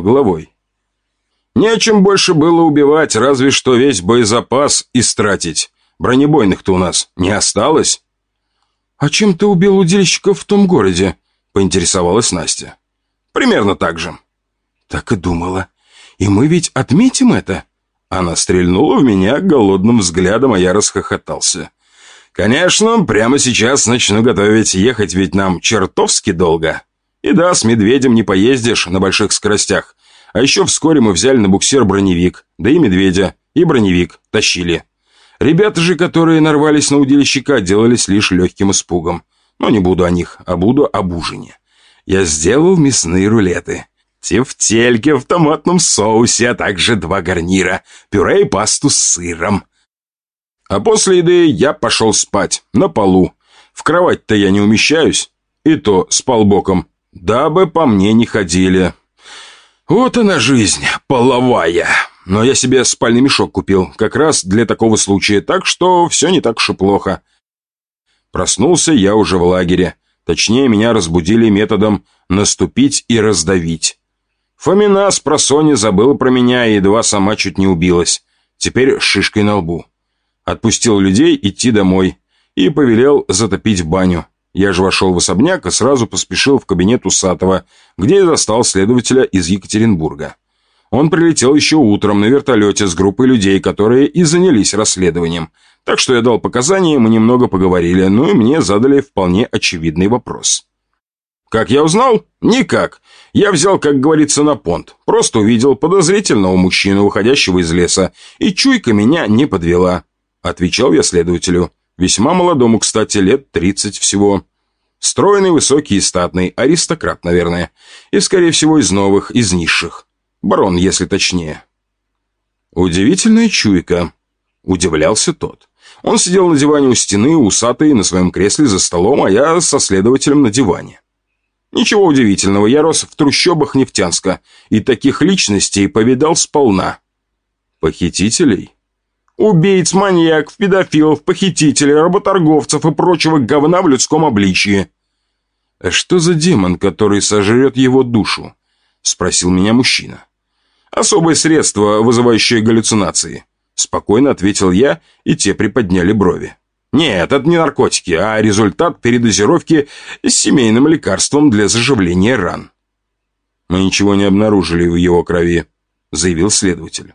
головой. Нечем больше было убивать, разве что весь боезапас истратить. Бронебойных-то у нас не осталось. «А чем ты убил удильщиков в том городе?» — поинтересовалась Настя. «Примерно так же». «Так и думала. И мы ведь отметим это?» Она стрельнула в меня голодным взглядом, а я расхохотался. «Конечно, прямо сейчас начну готовить. Ехать ведь нам чертовски долго. И да, с медведем не поездишь на больших скоростях. А еще вскоре мы взяли на буксир броневик, да и медведя, и броневик тащили. Ребята же, которые нарвались на удильщика, делались лишь легким испугом. Но не буду о них, а буду об ужине. Я сделал мясные рулеты. Тефтельки в томатном соусе, а также два гарнира, пюре и пасту с сыром. А после еды я пошел спать, на полу. В кровать-то я не умещаюсь, и то спал боком, дабы по мне не ходили. Вот она жизнь, половая. Но я себе спальный мешок купил, как раз для такого случая, так что все не так уж и плохо. Проснулся я уже в лагере. Точнее, меня разбудили методом «наступить и раздавить». Фомина с просони забыла про меня и едва сама чуть не убилась. Теперь шишкой на лбу. Отпустил людей идти домой и повелел затопить баню. Я же вошел в особняк и сразу поспешил в кабинет Усатого, где я застал следователя из Екатеринбурга. Он прилетел еще утром на вертолете с группой людей, которые и занялись расследованием. Так что я дал показания, мы немного поговорили, ну и мне задали вполне очевидный вопрос. Как я узнал? Никак. Я взял, как говорится, на понт. Просто увидел подозрительного мужчину, выходящего из леса, и чуйка меня не подвела. Отвечал я следователю. Весьма молодому, кстати, лет тридцать всего. Стройный, высокий и статный, аристократ, наверное. И, скорее всего, из новых, из низших. Барон, если точнее. Удивительная чуйка. Удивлялся тот. Он сидел на диване у стены, усатый, на своем кресле за столом, а я со следователем на диване. Ничего удивительного, я рос в трущобах Нефтянска, и таких личностей повидал сполна. Похитителей? Убийц, маньяков, педофилов, похитителей, работорговцев и прочего говна в людском обличии. «А что за демон, который сожрет его душу?» — спросил меня мужчина. «Особое средство, вызывающее галлюцинации», — спокойно ответил я, и те приподняли брови. «Нет, это не наркотики, а результат передозировки с семейным лекарством для заживления ран». «Мы ничего не обнаружили в его крови», — заявил следователь.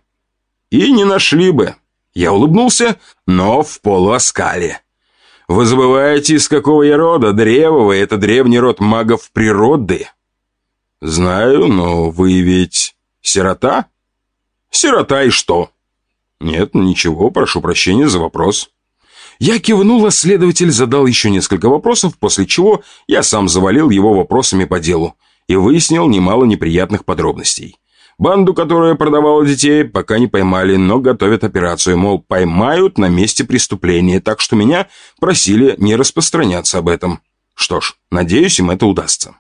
«И не нашли бы», я улыбнулся, но в полуоскале. «Вы забываете, из какого я рода? Древовый — это древний род магов природы». «Знаю, но вы ведь сирота?» «Сирота и что?» «Нет, ничего, прошу прощения за вопрос». Я кивнул, а следователь задал еще несколько вопросов, после чего я сам завалил его вопросами по делу и выяснил немало неприятных подробностей. Банду, которая продавала детей, пока не поймали, но готовят операцию, мол, поймают на месте преступления, так что меня просили не распространяться об этом. Что ж, надеюсь, им это удастся.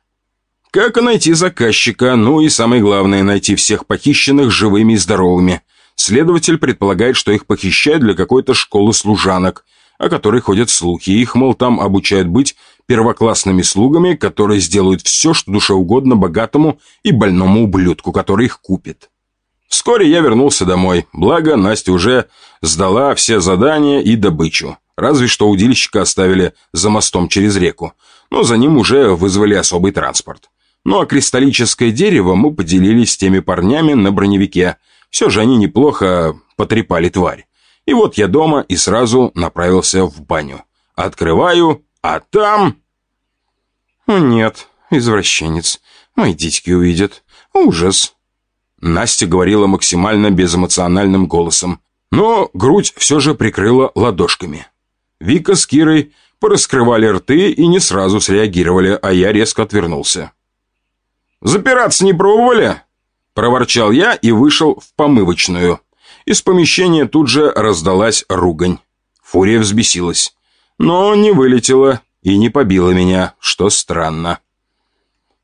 Как найти заказчика, ну и самое главное, найти всех похищенных живыми и здоровыми. Следователь предполагает, что их похищают для какой-то школы служанок, о которой ходят слухи. Их, мол, там обучают быть первоклассными слугами, которые сделают все, что душе угодно богатому и больному ублюдку, который их купит. Вскоре я вернулся домой, благо Настя уже сдала все задания и добычу. Разве что удильщика оставили за мостом через реку, но за ним уже вызвали особый транспорт. Ну а кристаллическое дерево мы поделились с теми парнями на броневике. Все же они неплохо потрепали тварь. И вот я дома и сразу направился в баню. Открываю, а там... «Нет, извращенец. Мои дитьки увидят. Ужас!» Настя говорила максимально безэмоциональным голосом, но грудь все же прикрыла ладошками. Вика с Кирой пораскрывали рты и не сразу среагировали, а я резко отвернулся. «Запираться не пробовали?» Проворчал я и вышел в помывочную. Из помещения тут же раздалась ругань. Фурия взбесилась но не вылетела и не побила меня, что странно.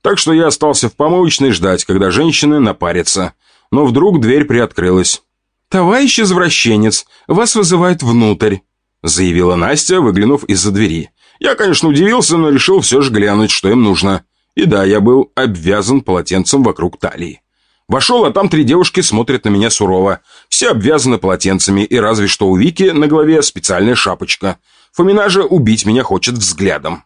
Так что я остался в помывочной ждать, когда женщины напарятся. Но вдруг дверь приоткрылась. «Товарищ извращенец, вас вызывают внутрь», заявила Настя, выглянув из-за двери. Я, конечно, удивился, но решил все же глянуть, что им нужно. И да, я был обвязан полотенцем вокруг талии. Вошел, а там три девушки смотрят на меня сурово. Все обвязаны полотенцами, и разве что у Вики на голове специальная шапочка. Фомина же убить меня хочет взглядом.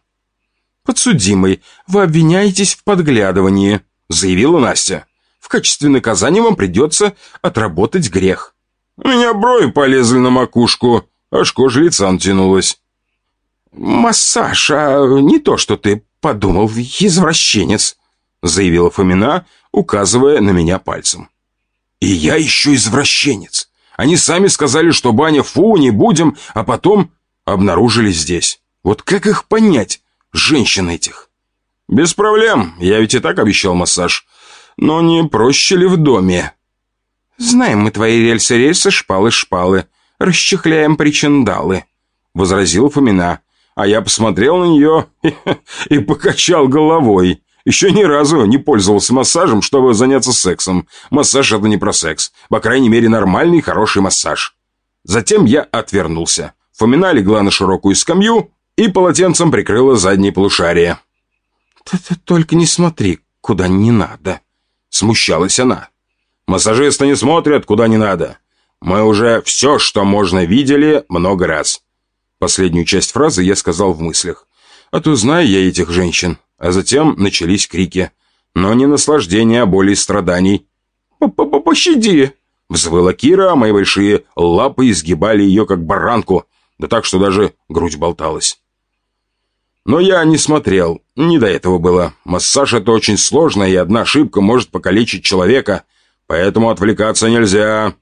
«Подсудимый, вы обвиняетесь в подглядывании», — заявила Настя. «В качестве наказания вам придется отработать грех». У меня брови полезли на макушку, аж кожа лица натянулась. «Массаж, а не то, что ты подумал, извращенец», — заявила Фомина, указывая на меня пальцем. «И я еще извращенец. Они сами сказали, что баня фу, не будем, а потом обнаружили здесь. Вот как их понять, женщин этих?» «Без проблем, я ведь и так обещал массаж. Но не проще ли в доме?» «Знаем мы твои рельсы-рельсы, шпалы-шпалы. Расчехляем причиндалы», — возразил Фомина. А я посмотрел на нее и покачал головой. Еще ни разу не пользовался массажем, чтобы заняться сексом. Массаж — это не про секс. По крайней мере, нормальный, хороший массаж. Затем я отвернулся. Фомина легла на широкую скамью и полотенцем прикрыла заднее полушарие. «Ты, ты только не смотри, куда не надо», — смущалась она. «Массажисты не смотрят, куда не надо. Мы уже все, что можно, видели много раз». Последнюю часть фразы я сказал в мыслях. А то знаю я этих женщин. А затем начались крики. Но не наслаждение, а боли и страданий. П -п «Пощади!» Взвыла Кира, а мои большие лапы изгибали ее, как баранку. Да так, что даже грудь болталась. Но я не смотрел. Не до этого было. Массаж — это очень сложно, и одна ошибка может покалечить человека. Поэтому отвлекаться нельзя.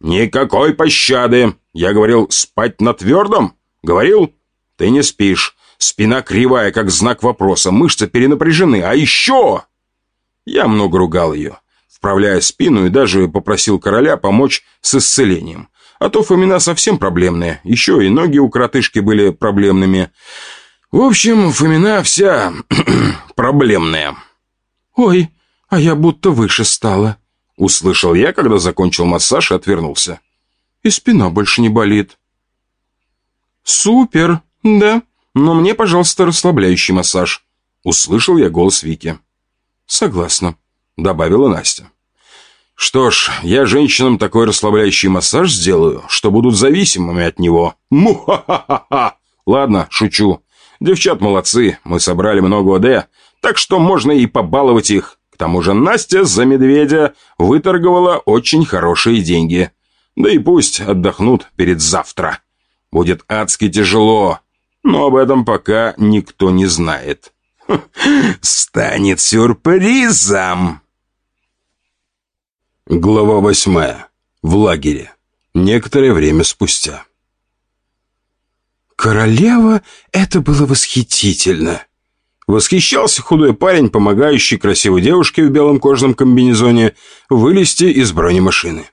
«Никакой пощады!» Я говорил, спать на твердом? Говорил? Ты не спишь. Спина кривая, как знак вопроса, мышцы перенапряжены. А еще...» Я много ругал ее, вправляя спину и даже попросил короля помочь с исцелением. А то Фомина совсем проблемная. Еще и ноги у коротышки были проблемными. В общем, Фомина вся проблемная. «Ой, а я будто выше стала», — услышал я, когда закончил массаж и отвернулся. «И спина больше не болит». «Супер, да. Но мне, пожалуйста, расслабляющий массаж». Услышал я голос Вики. «Согласна», — добавила Настя. «Что ж, я женщинам такой расслабляющий массаж сделаю, что будут зависимыми от него. Му-ха-ха-ха-ха! Ладно, шучу. Девчат молодцы, мы собрали много ОД, так что можно и побаловать их. К тому же Настя за медведя выторговала очень хорошие деньги. Да и пусть отдохнут перед завтра». Будет адски тяжело, но об этом пока никто не знает. Станет сюрпризом. Глава восьмая. В лагере. Некоторое время спустя. «Королева, это было восхитительно!» Восхищался худой парень, помогающий красивой девушке в белом кожаном комбинезоне вылезти из бронемашины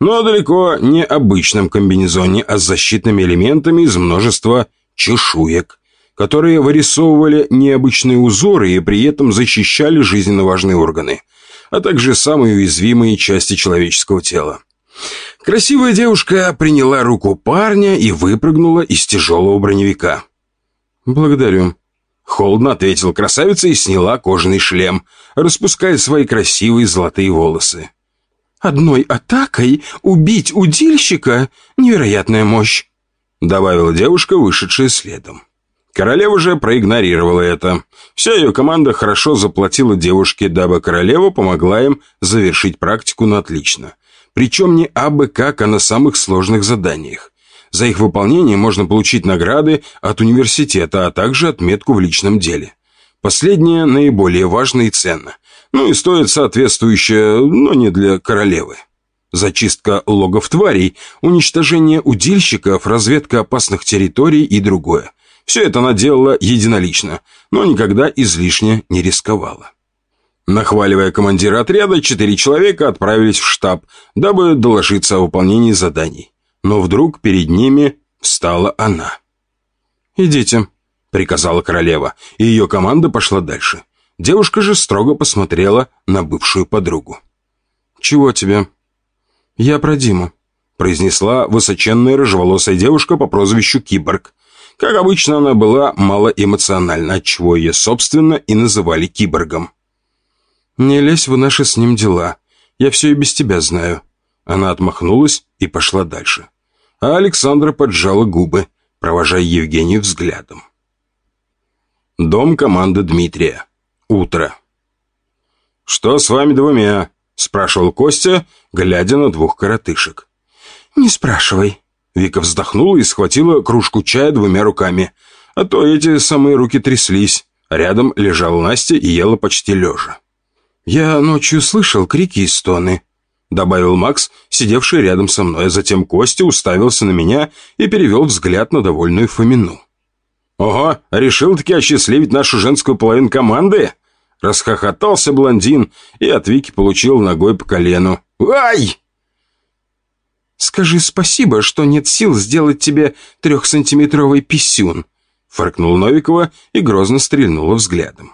но далеко не обычном комбинезоне, а с защитными элементами из множества чешуек, которые вырисовывали необычные узоры и при этом защищали жизненно важные органы, а также самые уязвимые части человеческого тела. Красивая девушка приняла руку парня и выпрыгнула из тяжелого броневика. «Благодарю», — холодно ответила красавица и сняла кожаный шлем, распуская свои красивые золотые волосы. Одной атакой убить удильщика — невероятная мощь», — добавила девушка, вышедшая следом. Королева же проигнорировала это. Вся ее команда хорошо заплатила девушке, дабы королева помогла им завершить практику на отлично. Причем не абы как, а на самых сложных заданиях. За их выполнение можно получить награды от университета, а также отметку в личном деле. Последнее наиболее важно и ценно — ну и стоит соответствующее, но не для королевы. Зачистка логов тварей, уничтожение удильщиков, разведка опасных территорий и другое. Все это она делала единолично, но никогда излишне не рисковала. Нахваливая командира отряда, четыре человека отправились в штаб, дабы доложиться о выполнении заданий. Но вдруг перед ними встала она. «Идите», — приказала королева, и ее команда пошла дальше. Девушка же строго посмотрела на бывшую подругу. «Чего тебе?» «Я про Диму», — произнесла высоченная рыжеволосая девушка по прозвищу Киборг. Как обычно, она была малоэмоциональна, отчего ее, собственно, и называли киборгом. «Не лезь в наши с ним дела. Я все и без тебя знаю». Она отмахнулась и пошла дальше. А Александра поджала губы, провожая Евгению взглядом. Дом команды Дмитрия. Утро. «Что с вами двумя?» – спрашивал Костя, глядя на двух коротышек. «Не спрашивай». Вика вздохнула и схватила кружку чая двумя руками, а то эти самые руки тряслись. Рядом лежала Настя и ела почти лежа. «Я ночью слышал крики и стоны», — добавил Макс, сидевший рядом со мной, затем Костя уставился на меня и перевел взгляд на довольную Фомину. «Ого, решил-таки осчастливить нашу женскую половину команды?» Расхохотался блондин и от Вики получил ногой по колену. «Ай!» «Скажи спасибо, что нет сил сделать тебе трехсантиметровый писюн», фыркнул Новикова и грозно стрельнула взглядом.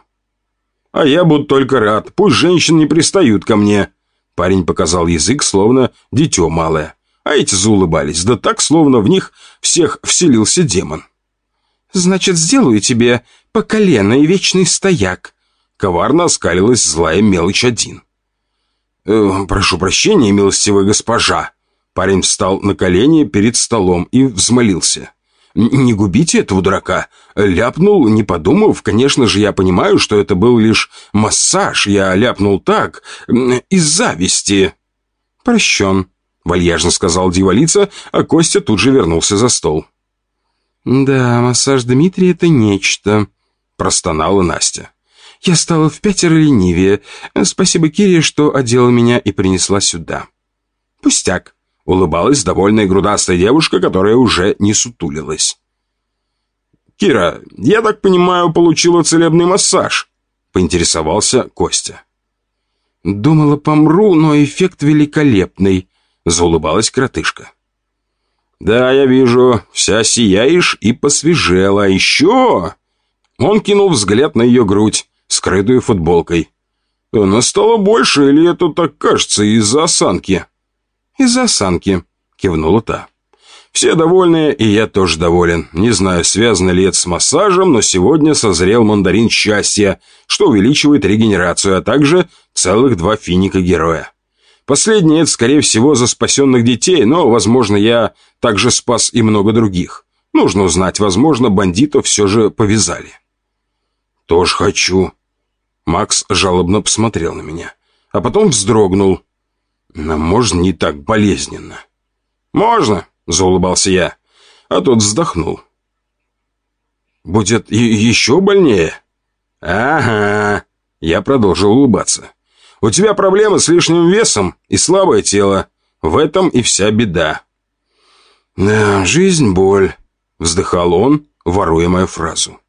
«А я буду только рад. Пусть женщины не пристают ко мне». Парень показал язык, словно дитё малое. А эти заулыбались, да так, словно в них всех вселился демон. «Значит, сделаю тебе по колено и вечный стояк». Коварно оскалилась злая мелочь один. «Э, «Прошу прощения, милостивая госпожа». Парень встал на колени перед столом и взмолился. «Не губите этого дурака!» Ляпнул, не подумав. Конечно же, я понимаю, что это был лишь массаж. Я ляпнул так, из зависти. «Прощен», — вальяжно сказал дьяволица, а Костя тут же вернулся за стол. «Да, массаж Дмитрия — это нечто», — простонала Настя. «Я стала в пятеро ленивее. Спасибо Кире, что одела меня и принесла сюда». «Пустяк», Улыбалась довольная грудастая девушка, которая уже не сутулилась. «Кира, я так понимаю, получила целебный массаж?» Поинтересовался Костя. «Думала, помру, но эффект великолепный», — заулыбалась кротышка. «Да, я вижу, вся сияешь и посвежела. Еще...» Он кинул взгляд на ее грудь, скрытую футболкой. «Она стала больше, или это так кажется из-за осанки?» «Из-за осанки», — кивнула та. «Все довольны, и я тоже доволен. Не знаю, связано ли это с массажем, но сегодня созрел мандарин счастья, что увеличивает регенерацию, а также целых два финика героя. Последнее это, скорее всего, за спасенных детей, но, возможно, я также спас и много других. Нужно узнать, возможно, бандитов все же повязали». «Тоже хочу». Макс жалобно посмотрел на меня, а потом вздрогнул. Но можно не так болезненно. «Можно», — заулыбался я, а тот вздохнул. «Будет еще больнее?» «Ага», — я продолжил улыбаться. «У тебя проблемы с лишним весом и слабое тело. В этом и вся беда». «Да, жизнь — боль», — вздыхал он, воруя мою фразу.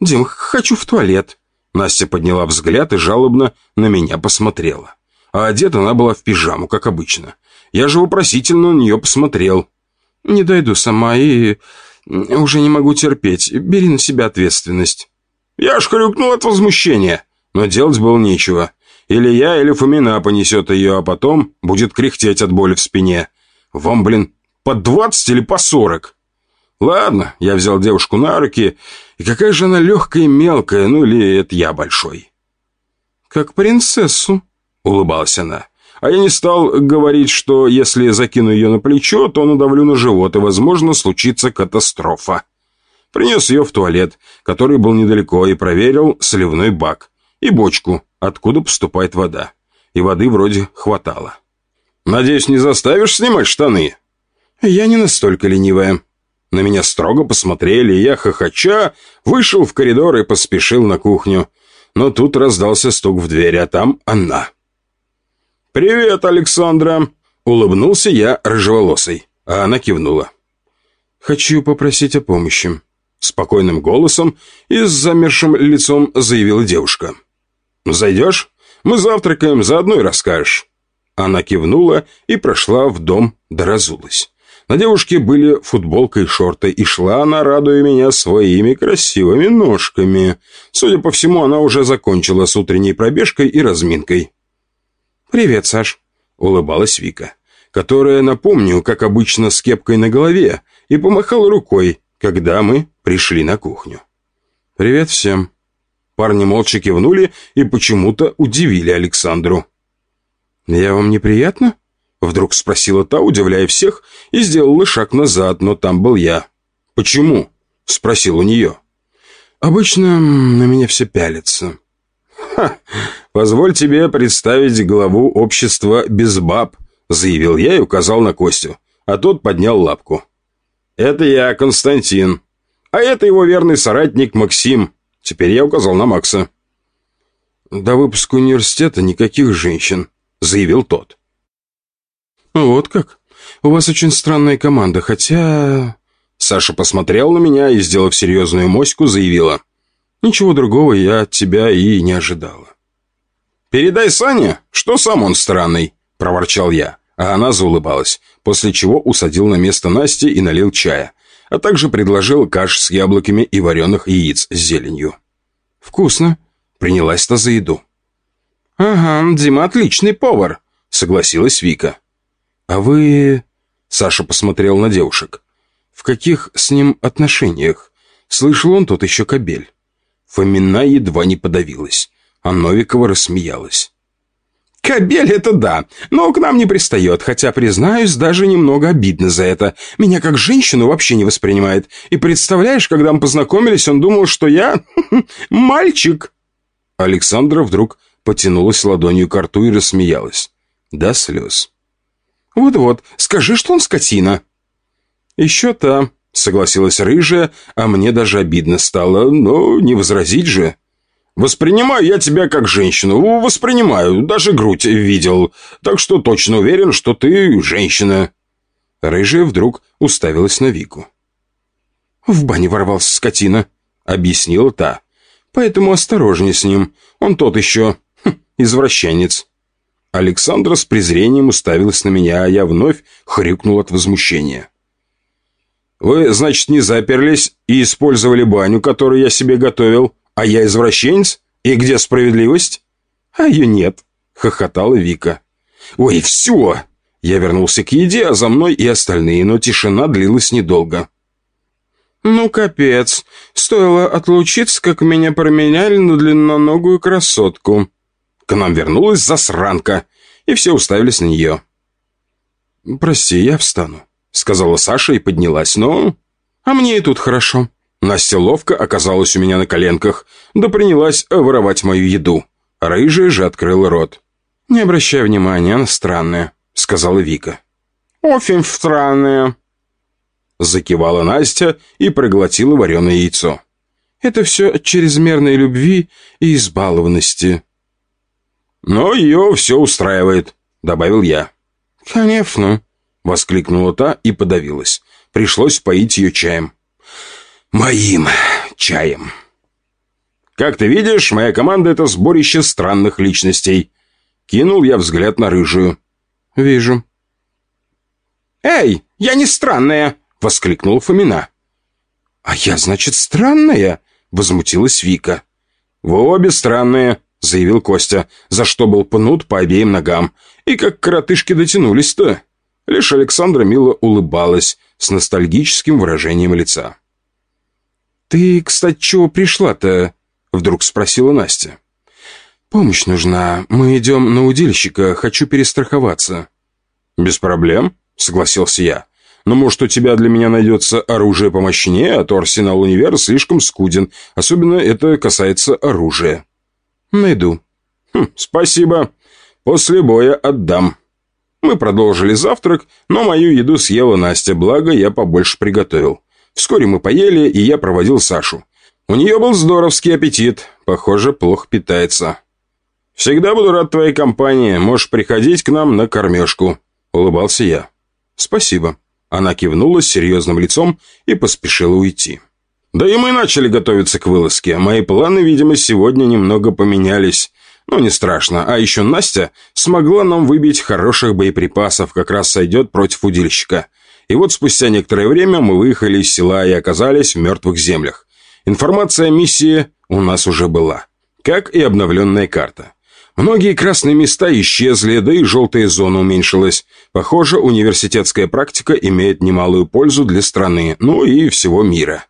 «Дим, хочу в туалет». Настя подняла взгляд и жалобно на меня посмотрела а одета она была в пижаму, как обычно. Я же вопросительно на нее посмотрел. «Не дойду сама и... уже не могу терпеть. Бери на себя ответственность». Я аж хрюкнул от возмущения, но делать было нечего. Или я, или Фомина понесет ее, а потом будет кряхтеть от боли в спине. Вам, блин, по двадцать или по сорок? Ладно, я взял девушку на руки, и какая же она легкая и мелкая, ну или это я большой. «Как принцессу», улыбалась она. А я не стал говорить, что если закину ее на плечо, то надавлю на живот, и, возможно, случится катастрофа. Принес ее в туалет, который был недалеко, и проверил сливной бак и бочку, откуда поступает вода. И воды вроде хватало. «Надеюсь, не заставишь снимать штаны?» Я не настолько ленивая. На меня строго посмотрели, и я, хохоча, вышел в коридор и поспешил на кухню. Но тут раздался стук в дверь, а там она. «Привет, Александра!» Улыбнулся я рыжеволосой, а она кивнула. «Хочу попросить о помощи», — спокойным голосом и с замершим лицом заявила девушка. «Зайдешь? Мы завтракаем, заодно и расскажешь». Она кивнула и прошла в дом, да разулась. На девушке были футболка и шорты, и шла она, радуя меня своими красивыми ножками. Судя по всему, она уже закончила с утренней пробежкой и разминкой. «Привет, Саш», — улыбалась Вика, которая, напомню, как обычно, с кепкой на голове, и помахала рукой, когда мы пришли на кухню. «Привет всем». Парни молча кивнули и почему-то удивили Александру. «Я вам неприятно?» Вдруг спросила та, удивляя всех, и сделала шаг назад, но там был я. «Почему?» — спросил у нее. «Обычно на меня все пялится». «Ха! Позволь тебе представить главу общества без баб», — заявил я и указал на Костю, а тот поднял лапку. «Это я, Константин. А это его верный соратник Максим. Теперь я указал на Макса». «До выпуска университета никаких женщин», — заявил тот. «Вот как? У вас очень странная команда, хотя...» Саша посмотрел на меня и, сделав серьезную моську, заявила. «Ничего другого я от тебя и не ожидала». «Передай Сане, что сам он странный», — проворчал я, а она заулыбалась, после чего усадил на место Насти и налил чая, а также предложил каш с яблоками и вареных яиц с зеленью. «Вкусно», — принялась-то за еду. «Ага, Дима отличный повар», — согласилась Вика. «А вы...» — Саша посмотрел на девушек. «В каких с ним отношениях? Слышал он тот еще кобель». Фомина едва не подавилась, а Новикова рассмеялась. «Кобель — это да, но к нам не пристает, хотя, признаюсь, даже немного обидно за это. Меня как женщину вообще не воспринимает. И представляешь, когда мы познакомились, он думал, что я... мальчик!» Александра вдруг потянулась ладонью к рту и рассмеялась. До слез. «Вот-вот, скажи, что он скотина». «Еще та», — согласилась рыжая, а мне даже обидно стало, но не возразить же. «Воспринимаю я тебя как женщину, воспринимаю, даже грудь видел, так что точно уверен, что ты женщина». Рыжая вдруг уставилась на Вику. «В бане ворвался скотина», — объяснила та. «Поэтому осторожнее с ним, он тот еще хм, извращенец». Александра с презрением уставилась на меня, а я вновь хрюкнул от возмущения. «Вы, значит, не заперлись и использовали баню, которую я себе готовил, а я извращенец? И где справедливость?» «А ее нет», — хохотала Вика. «Ой, все!» Я вернулся к еде, а за мной и остальные, но тишина длилась недолго. «Ну, капец. Стоило отлучиться, как меня променяли на длинноногую красотку», к нам вернулась засранка, и все уставились на нее. «Прости, я встану», — сказала Саша и поднялась, но... «А мне и тут хорошо». Настя ловко оказалась у меня на коленках, да принялась воровать мою еду. Рыжая же открыла рот. «Не обращай внимания, она странная», — сказала Вика. «Очень странная», — закивала Настя и проглотила вареное яйцо. «Это все от чрезмерной любви и избалованности», «Но ее все устраивает», — добавил я. «Конечно», — воскликнула та и подавилась. Пришлось поить ее чаем. «Моим чаем». «Как ты видишь, моя команда — это сборище странных личностей». Кинул я взгляд на рыжую. «Вижу». «Эй, я не странная!» — воскликнула Фомина. «А я, значит, странная?» — возмутилась Вика. «Вы обе странные», — заявил Костя, за что был пнут по обеим ногам. И как коротышки дотянулись-то. Лишь Александра мило улыбалась с ностальгическим выражением лица. «Ты, кстати, чего пришла-то?» — вдруг спросила Настя. «Помощь нужна. Мы идем на удильщика. Хочу перестраховаться». «Без проблем», — согласился я. «Но, может, у тебя для меня найдется оружие помощнее, а то арсенал универа слишком скуден. Особенно это касается оружия». «Найду». Хм, «Спасибо. После боя отдам». Мы продолжили завтрак, но мою еду съела Настя, благо я побольше приготовил. Вскоре мы поели, и я проводил Сашу. У нее был здоровский аппетит, похоже, плохо питается. «Всегда буду рад твоей компании, можешь приходить к нам на кормежку», — улыбался я. «Спасибо». Она кивнула с серьезным лицом и поспешила уйти. Да и мы начали готовиться к вылазке. Мои планы, видимо, сегодня немного поменялись. Но не страшно. А еще Настя смогла нам выбить хороших боеприпасов, как раз сойдет против удильщика. И вот спустя некоторое время мы выехали из села и оказались в мертвых землях. Информация о миссии у нас уже была. Как и обновленная карта. Многие красные места исчезли, да и желтая зона уменьшилась. Похоже, университетская практика имеет немалую пользу для страны, ну и всего мира.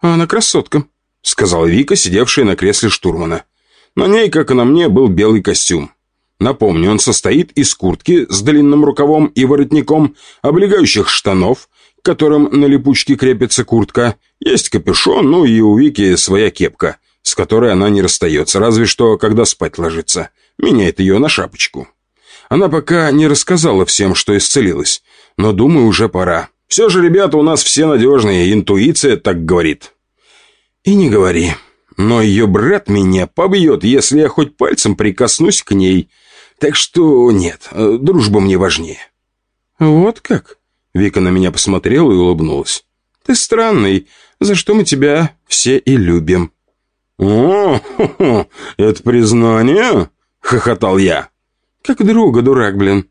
«А она красотка», — сказала Вика, сидевшая на кресле штурмана. На ней, как и на мне, был белый костюм. Напомню, он состоит из куртки с длинным рукавом и воротником, облегающих штанов, к которым на липучке крепится куртка, есть капюшон, ну и у Вики своя кепка, с которой она не расстается, разве что когда спать ложится. Меняет ее на шапочку. Она пока не рассказала всем, что исцелилась, но, думаю, уже пора. Все же ребята у нас все надежные, интуиция так говорит. И не говори. Но ее брат меня побьет, если я хоть пальцем прикоснусь к ней. Так что нет, э, дружба мне важнее». «Вот как?» Вика на меня посмотрела и улыбнулась. «Ты странный, за что мы тебя все и любим». «О, это признание?» — хохотал я. «Как друга, дурак, блин.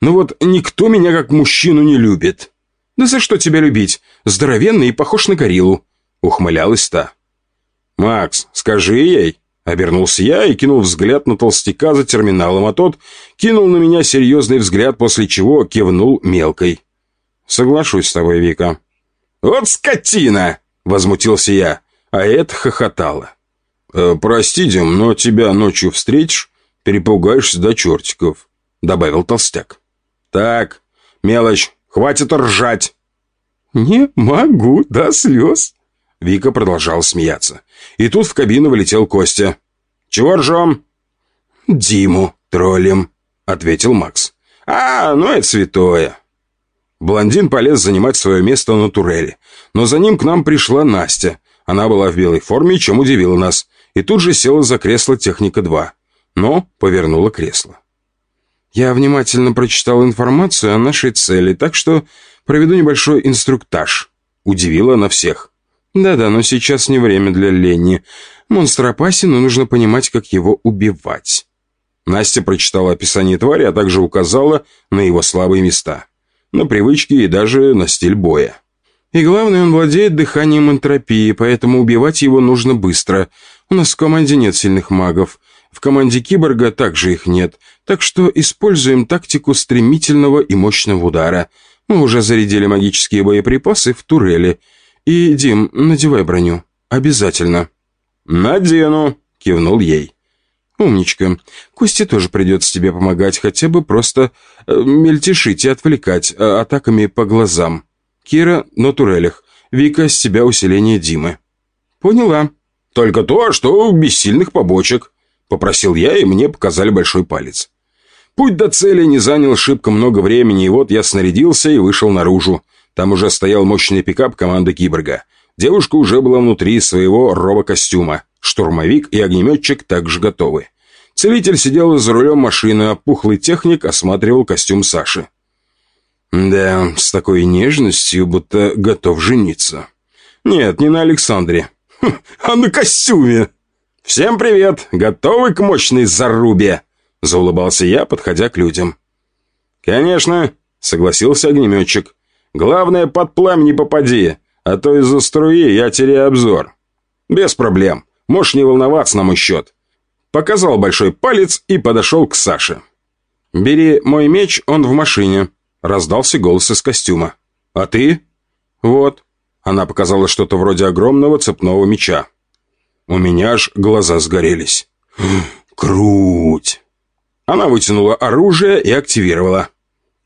Ну вот никто меня как мужчину не любит». «Да за что тебя любить? Здоровенный и похож на гориллу», — ухмылялась та. «Макс, скажи ей!» Обернулся я и кинул взгляд на толстяка за терминалом, а тот кинул на меня серьезный взгляд, после чего кивнул мелкой. «Соглашусь с тобой, Вика». «Вот скотина!» — возмутился я, а это хохотало. «Э, «Прости, Дим, но тебя ночью встретишь, перепугаешься до чертиков», — добавил толстяк. «Так, мелочь, хватит ржать!» «Не могу до слез», Вика продолжала смеяться. И тут в кабину вылетел Костя. «Чего ржем?» «Диму троллем», — ответил Макс. «А, ну это святое». Блондин полез занимать свое место на турели. Но за ним к нам пришла Настя. Она была в белой форме, чем удивила нас. И тут же села за кресло «Техника-2». Но повернула кресло. «Я внимательно прочитал информацию о нашей цели, так что проведу небольшой инструктаж». Удивила она всех. Да-да, но сейчас не время для лени. Монстр опасен, и нужно понимать, как его убивать. Настя прочитала описание твари, а также указала на его слабые места. На привычки и даже на стиль боя. И главное, он владеет дыханием энтропии, поэтому убивать его нужно быстро. У нас в команде нет сильных магов. В команде киборга также их нет. Так что используем тактику стремительного и мощного удара. Мы уже зарядили магические боеприпасы в турели – «И, Дим, надевай броню. Обязательно». «Надену», — кивнул ей. «Умничка. Косте тоже придется тебе помогать, хотя бы просто э, мельтешить и отвлекать э, атаками по глазам. Кира на турелях. Вика с себя усиление Димы». «Поняла. Только то, что без сильных побочек», — попросил я, и мне показали большой палец. Путь до цели не занял шибко много времени, и вот я снарядился и вышел наружу. Там уже стоял мощный пикап команды «Киборга». Девушка уже была внутри своего робокостюма. Штурмовик и огнеметчик также готовы. Целитель сидел за рулем машины, а пухлый техник осматривал костюм Саши. Да, с такой нежностью, будто готов жениться. Нет, не на Александре, хм, а на костюме. «Всем привет! Готовы к мощной зарубе?» Заулыбался я, подходя к людям. «Конечно», — согласился огнеметчик. Главное, под пламя не попади, а то из-за струи я теряю обзор. Без проблем. Можешь не волноваться на мой счет. Показал большой палец и подошел к Саше. «Бери мой меч, он в машине», — раздался голос из костюма. «А ты?» «Вот». Она показала что-то вроде огромного цепного меча. У меня аж глаза сгорелись. «Круть!» Она вытянула оружие и активировала.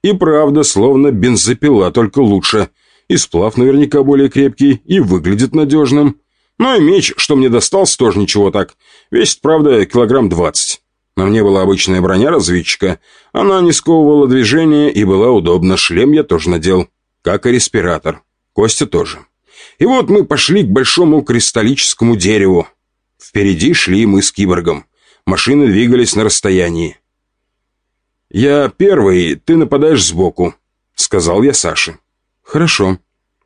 И правда, словно бензопила, только лучше. И сплав наверняка более крепкий, и выглядит надежным. Ну и меч, что мне достался, тоже ничего так. Весит, правда, килограмм двадцать. На мне была обычная броня разведчика. Она не сковывала движение и была удобна. Шлем я тоже надел. Как и респиратор. Костя тоже. И вот мы пошли к большому кристаллическому дереву. Впереди шли мы с киборгом. Машины двигались на расстоянии. «Я первый, ты нападаешь сбоку», — сказал я Саше. «Хорошо».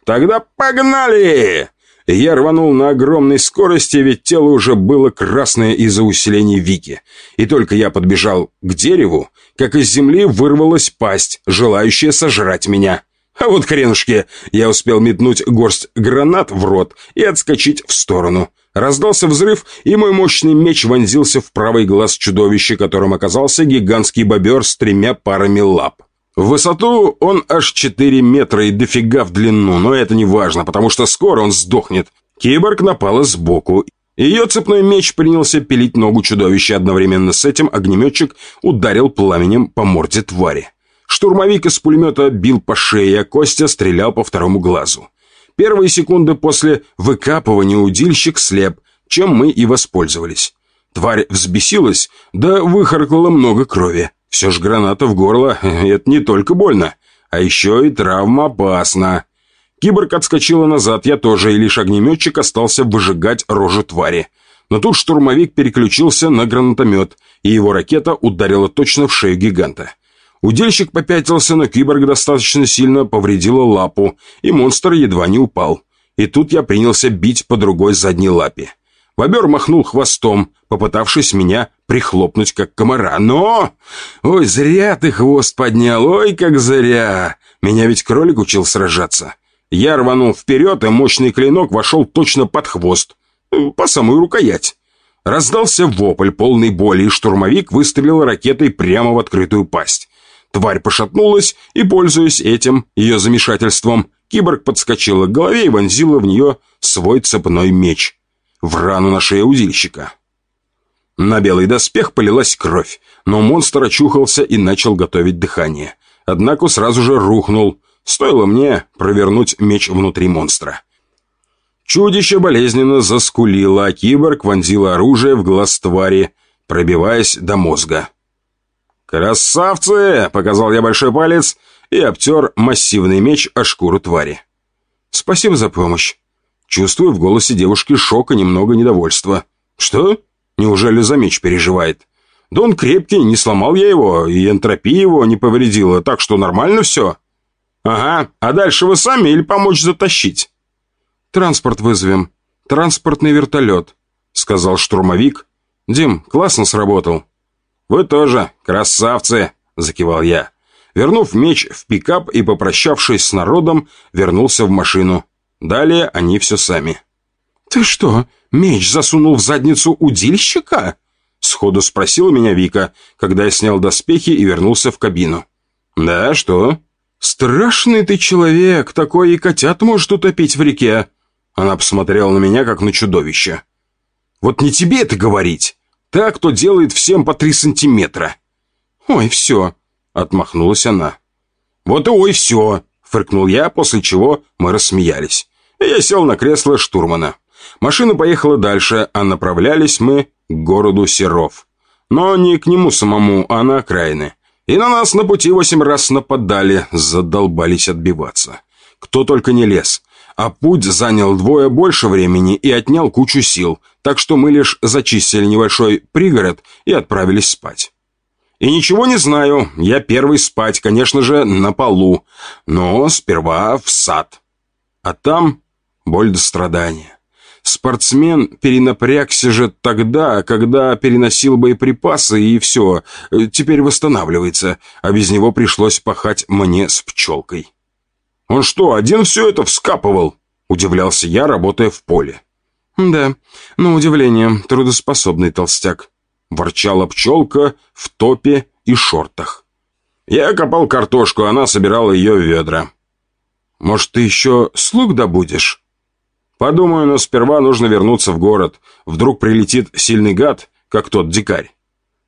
«Тогда погнали!» Я рванул на огромной скорости, ведь тело уже было красное из-за усиления Вики. И только я подбежал к дереву, как из земли вырвалась пасть, желающая сожрать меня. А вот хренушки, я успел метнуть горсть гранат в рот и отскочить в сторону. Раздался взрыв, и мой мощный меч вонзился в правый глаз чудовища, которым оказался гигантский бобер с тремя парами лап. В высоту он аж 4 метра и дофига в длину, но это не важно, потому что скоро он сдохнет. Киборг напала сбоку, Ее цепной меч принялся пилить ногу чудовища. Одновременно с этим огнеметчик ударил пламенем по морде твари. Штурмовик из пулемета бил по шее, а Костя стрелял по второму глазу. Первые секунды после выкапывания удильщик слеп, чем мы и воспользовались. Тварь взбесилась, да выхаркала много крови. Все ж граната в горло — это не только больно, а еще и травма опасна. Киборг отскочила назад, я тоже, и лишь огнеметчик остался выжигать рожу твари. Но тут штурмовик переключился на гранатомет, и его ракета ударила точно в шею гиганта. Удильщик попятился, но киборг достаточно сильно повредила лапу, и монстр едва не упал. И тут я принялся бить по другой задней лапе. Бобер махнул хвостом, попытавшись меня прихлопнуть, как комара. Но... Ой, зря ты хвост поднял, ой, как зря! Меня ведь кролик учил сражаться. Я рванул вперед, и мощный клинок вошел точно под хвост. Э, по самую рукоять. Раздался вопль, полный боли, и штурмовик выстрелил ракетой прямо в открытую пасть. Тварь пошатнулась, и, пользуясь этим, ее замешательством, киборг подскочила к голове и вонзила в нее свой цепной меч. В рану на шее удильщика. На белый доспех полилась кровь, но монстр очухался и начал готовить дыхание. Однако сразу же рухнул, Стоило мне провернуть меч внутри монстра. Чудище болезненно заскулило, а киборг вонзил оружие в глаз твари, пробиваясь до мозга. «Красавцы!» — показал я большой палец и обтер массивный меч о шкуру твари. «Спасибо за помощь». Чувствую в голосе девушки шок и немного недовольства. «Что? Неужели за меч переживает?» «Да он крепкий, не сломал я его, и энтропия его не повредила, так что нормально все». «Ага, а дальше вы сами или помочь затащить?» «Транспорт вызовем. Транспортный вертолет», — сказал штурмовик. «Дим, классно сработал». «Вы тоже, красавцы!» — закивал я. Вернув меч в пикап и попрощавшись с народом, вернулся в машину. Далее они все сами. «Ты что, меч засунул в задницу удильщика?» Сходу спросила меня Вика, когда я снял доспехи и вернулся в кабину. «Да, что?» «Страшный ты человек, такой и котят может утопить в реке!» Она посмотрела на меня, как на чудовище. «Вот не тебе это говорить! Так, кто делает всем по три сантиметра!» «Ой, все!» — отмахнулась она. «Вот и ой, все!» — фыркнул я, после чего мы рассмеялись. я сел на кресло штурмана. Машина поехала дальше, а направлялись мы к городу Серов. Но не к нему самому, а на окраины. И на нас на пути восемь раз нападали, задолбались отбиваться. Кто только не лез. А путь занял двое больше времени и отнял кучу сил, так что мы лишь зачистили небольшой пригород и отправились спать. И ничего не знаю, я первый спать, конечно же, на полу, но сперва в сад. А там боль до страдания. Спортсмен перенапрягся же тогда, когда переносил боеприпасы, и все, теперь восстанавливается, а без него пришлось пахать мне с пчелкой. «Он что, один все это вскапывал?» – удивлялся я, работая в поле. «Да, на удивление, трудоспособный толстяк», – ворчала пчелка в топе и шортах. Я копал картошку, она собирала ее в ведра. «Может, ты еще слуг добудешь?» Подумаю, но сперва нужно вернуться в город. Вдруг прилетит сильный гад, как тот дикарь.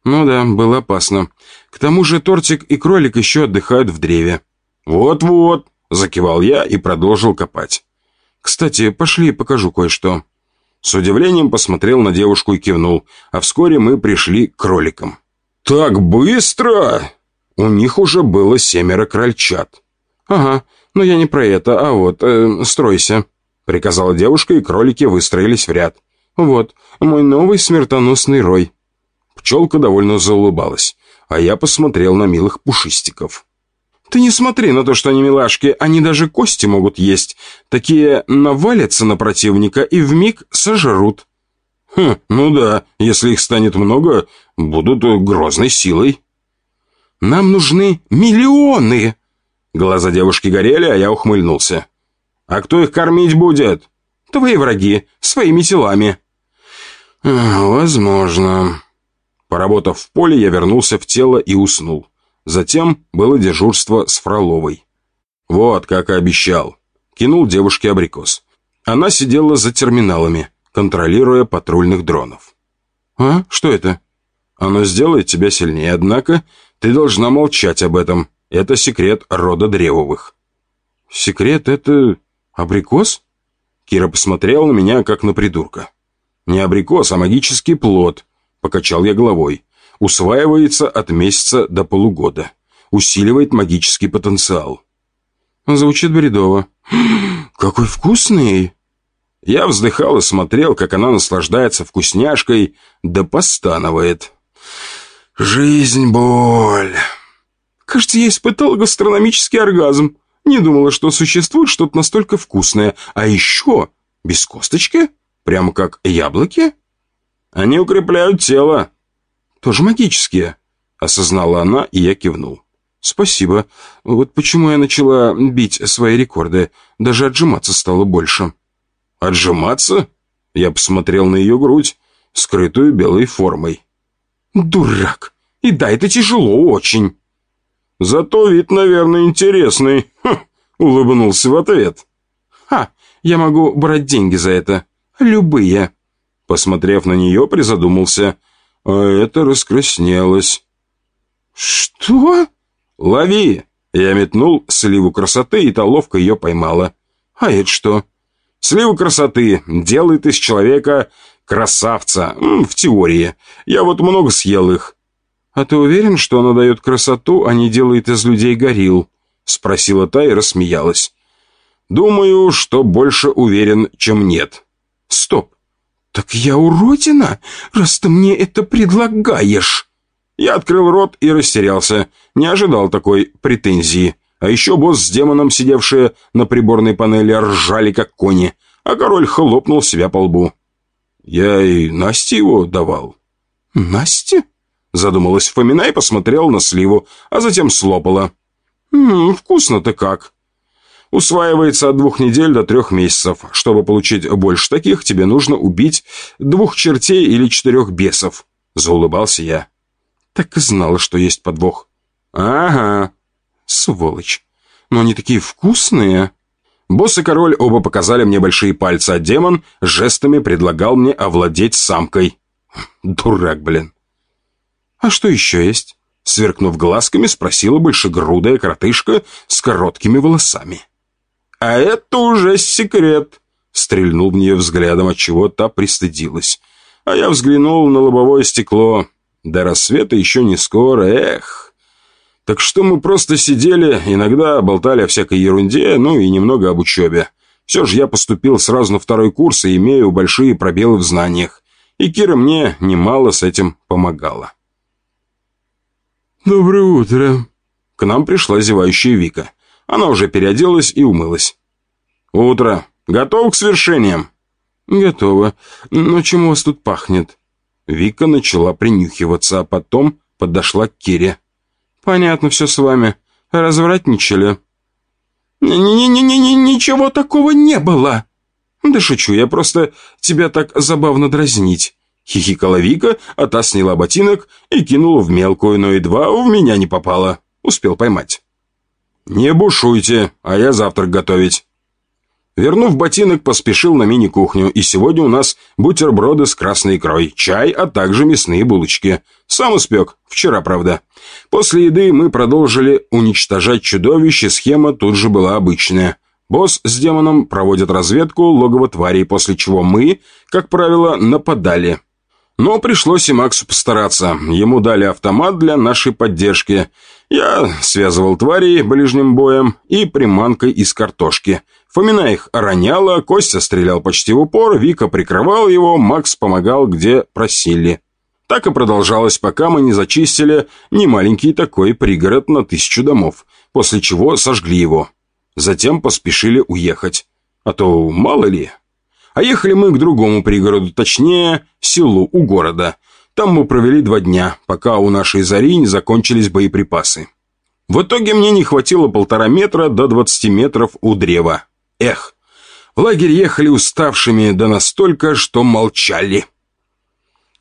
Ну да, было опасно. К тому же тортик и кролик еще отдыхают в древе. Вот-вот, закивал я и продолжил копать. Кстати, пошли, покажу кое-что. С удивлением посмотрел на девушку и кивнул, а вскоре мы пришли к кроликам. «Так быстро!» У них уже было семеро крольчат. «Ага, но я не про это, а вот, э, стройся» приказала девушка, и кролики выстроились в ряд. «Вот, мой новый смертоносный рой». Пчелка довольно заулыбалась, а я посмотрел на милых пушистиков. «Ты не смотри на то, что они милашки, они даже кости могут есть. Такие навалятся на противника и вмиг сожрут». «Хм, ну да, если их станет много, будут грозной силой». «Нам нужны миллионы!» Глаза девушки горели, а я ухмыльнулся. А кто их кормить будет? Твои враги, своими телами. Возможно. Поработав в поле, я вернулся в тело и уснул. Затем было дежурство с Фроловой. Вот, как и обещал. Кинул девушке абрикос. Она сидела за терминалами. контролируя патрульных дронов. «А? Что это?» «Оно сделает тебя сильнее, однако ты должна молчать об этом. Это секрет рода Древовых». «Секрет — это абрикос?» Кира посмотрела на меня, как на придурка. «Не абрикос, а магический плод», — покачал я головой. «Усваивается от месяца до полугода. Усиливает магический потенциал». Звучит бредово. «Какой вкусный!» Я вздыхал и смотрел, как она наслаждается вкусняшкой, да постанывает. «Жизнь — боль!» Кажется, я испытал гастрономический оргазм. Не думала, что существует что-то настолько вкусное. А еще без косточки? Прямо как яблоки? Они укрепляют тело. Тоже магические, осознала она, и я кивнул. Спасибо. Вот почему я начала бить свои рекорды. Даже отжиматься стало больше. Отжиматься? Я посмотрел на ее грудь, скрытую белой формой. Дурак. И да, это тяжело очень. Зато вид, наверное, интересный. Ха, улыбнулся в ответ. Ха, я могу брать деньги за это. Любые. Посмотрев на нее, призадумался. А это раскраснелось. Что? Лови! Я метнул сливу красоты, и та ловко ее поймала. А это что? Слива красоты делает из человека красавца, в теории. Я вот много съел их. «А ты уверен, что она дает красоту, а не делает из людей горилл?» Спросила та и рассмеялась. «Думаю, что больше уверен, чем нет». «Стоп! Так я уродина, раз ты мне это предлагаешь!» Я открыл рот и растерялся. Не ожидал такой претензии. А еще босс с демоном, сидевшие на приборной панели, ржали как кони, а король хлопнул себя по лбу. Я и Насте его давал. «Насте?» Задумалась Фомина и посмотрела на сливу, а затем слопала. «Ммм, вкусно-то как!» Усваивается от двух недель до трех месяцев. Чтобы получить больше таких, тебе нужно убить двух чертей или четырех бесов. Заулыбался я. Так и знала, что есть подвох. Ага. Сволочь. Но они такие вкусные. Босс и король оба показали мне большие пальцы, а демон жестами предлагал мне овладеть самкой. Дурак, блин. «А что еще есть?» Сверкнув глазками, спросила большегрудая коротышка с короткими волосами. «А это уже секрет!» Стрельнул в нее взглядом, от чего та пристыдилась. А я взглянул на лобовое стекло. До рассвета еще не скоро, эх. Так что мы просто сидели, иногда болтали о всякой ерунде, ну и немного об учебе. Все же я поступил сразу на второй курс и имею большие пробелы в знаниях. И Кира мне немало с этим помогала. «Доброе утро!» К нам пришла зевающая Вика. Она уже переоделась и умылась. «Утро! Готов к свершениям?» «Готово. Но чем у вас тут пахнет?» Вика начала принюхиваться, а потом подошла к Кире. «Понятно все с вами. Развратничали?» «Не-не-не-не, ничего такого не было!» «Да шучу, я просто тебя так забавно дразнить. Хихикала Вика, а та сняла ботинок и кинула в мелкую, но едва в меня не попала. Успел поймать. «Не бушуйте, а я завтрак готовить». Вернув ботинок, поспешил на мини-кухню, и сегодня у нас бутерброды с красной икрой, чай, а также мясные булочки. Сам испек, вчера, правда. После еды мы продолжили уничтожать чудовищ, и схема тут же была обычная. Босс с демоном проводят разведку логово тварей, после чего мы, как правило, нападали. Но пришлось и Максу постараться. Ему дали автомат для нашей поддержки. Я связывал тварей ближним боем и приманкой из картошки. Фомина их роняла, Костя стрелял почти в упор, Вика прикрывал его, Макс помогал, где просили. Так и продолжалось, пока мы не зачистили немаленький такой пригород на тысячу домов, после чего сожгли его. Затем поспешили уехать. А то мало ли... А ехали мы к другому пригороду, точнее, селу у города. Там мы провели два дня, пока у нашей зари не закончились боеприпасы. В итоге мне не хватило полтора метра до двадцати метров у древа. Эх, в лагерь ехали уставшими, да настолько, что молчали.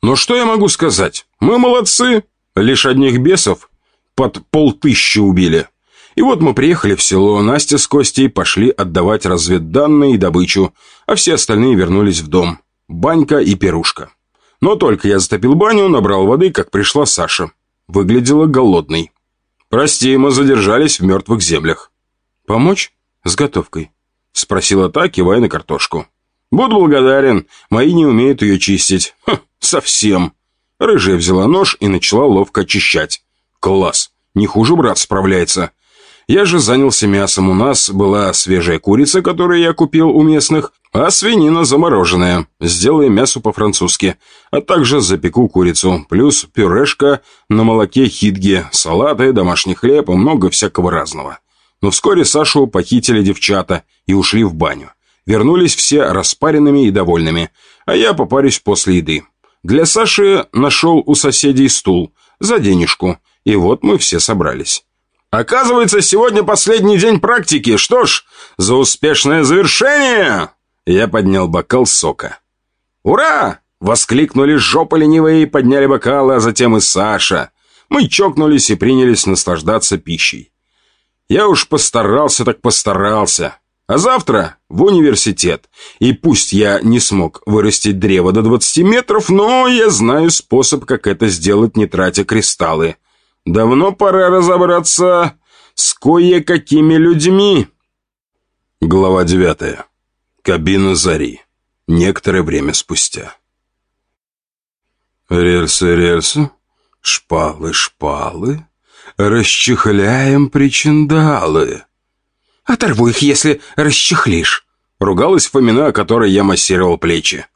Но что я могу сказать? Мы молодцы. Лишь одних бесов под полтыщи убили. И вот мы приехали в село, Настя с Костей пошли отдавать разведданные и добычу, а все остальные вернулись в дом. банька и пирушка. Но только я затопил баню, набрал воды, как пришла Саша. Выглядела голодной. «Прости, мы задержались в мертвых землях». «Помочь с готовкой?» Спросила та, кивая на картошку. «Буду благодарен. Мои не умеют ее чистить. Ха, совсем». Рыжая взяла нож и начала ловко очищать. «Класс! Не хуже брат справляется. Я же занялся мясом. У нас была свежая курица, которую я купил у местных, а свинина замороженная. Сделаем мясо по-французски. А также запеку курицу. Плюс пюрешка на молоке хитги, салаты, домашний хлеб и много всякого разного. Но вскоре Сашу похитили девчата и ушли в баню. Вернулись все распаренными и довольными, а я попарюсь после еды. Для Саши нашел у соседей стул за денежку, и вот мы все собрались. Оказывается, сегодня последний день практики. Что ж, за успешное завершение!» Я поднял бокал сока. «Ура!» — воскликнули жопы ленивые и подняли бокалы, а затем и Саша. Мы чокнулись и принялись наслаждаться пищей. Я уж постарался так постарался. А завтра в университет. И пусть я не смог вырастить древо до 20 метров, но я знаю способ, как это сделать, не тратя кристаллы. Давно пора разобраться с кое-какими людьми. Глава девятая. Кабина Зари. Некоторое время спустя. Рельсы, рельсы, шпалы, шпалы, расчехляем причиндалы. Оторву их, если расчехлишь. Ругалась Фомина, которой я массировал плечи.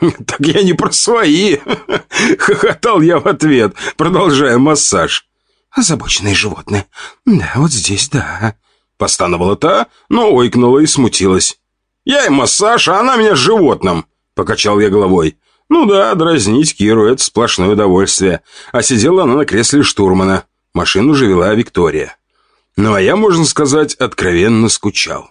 «Так я не про свои!» Хохотал я в ответ, продолжая массаж. «Озабоченные животные. Да, вот здесь, да». Постановала та, но ойкнула и смутилась. «Я и массаж, а она меня животным!» Покачал я головой. «Ну да, дразнить Киру — это сплошное удовольствие. А сидела она на кресле штурмана. Машину же вела Виктория. Ну а я, можно сказать, откровенно скучал.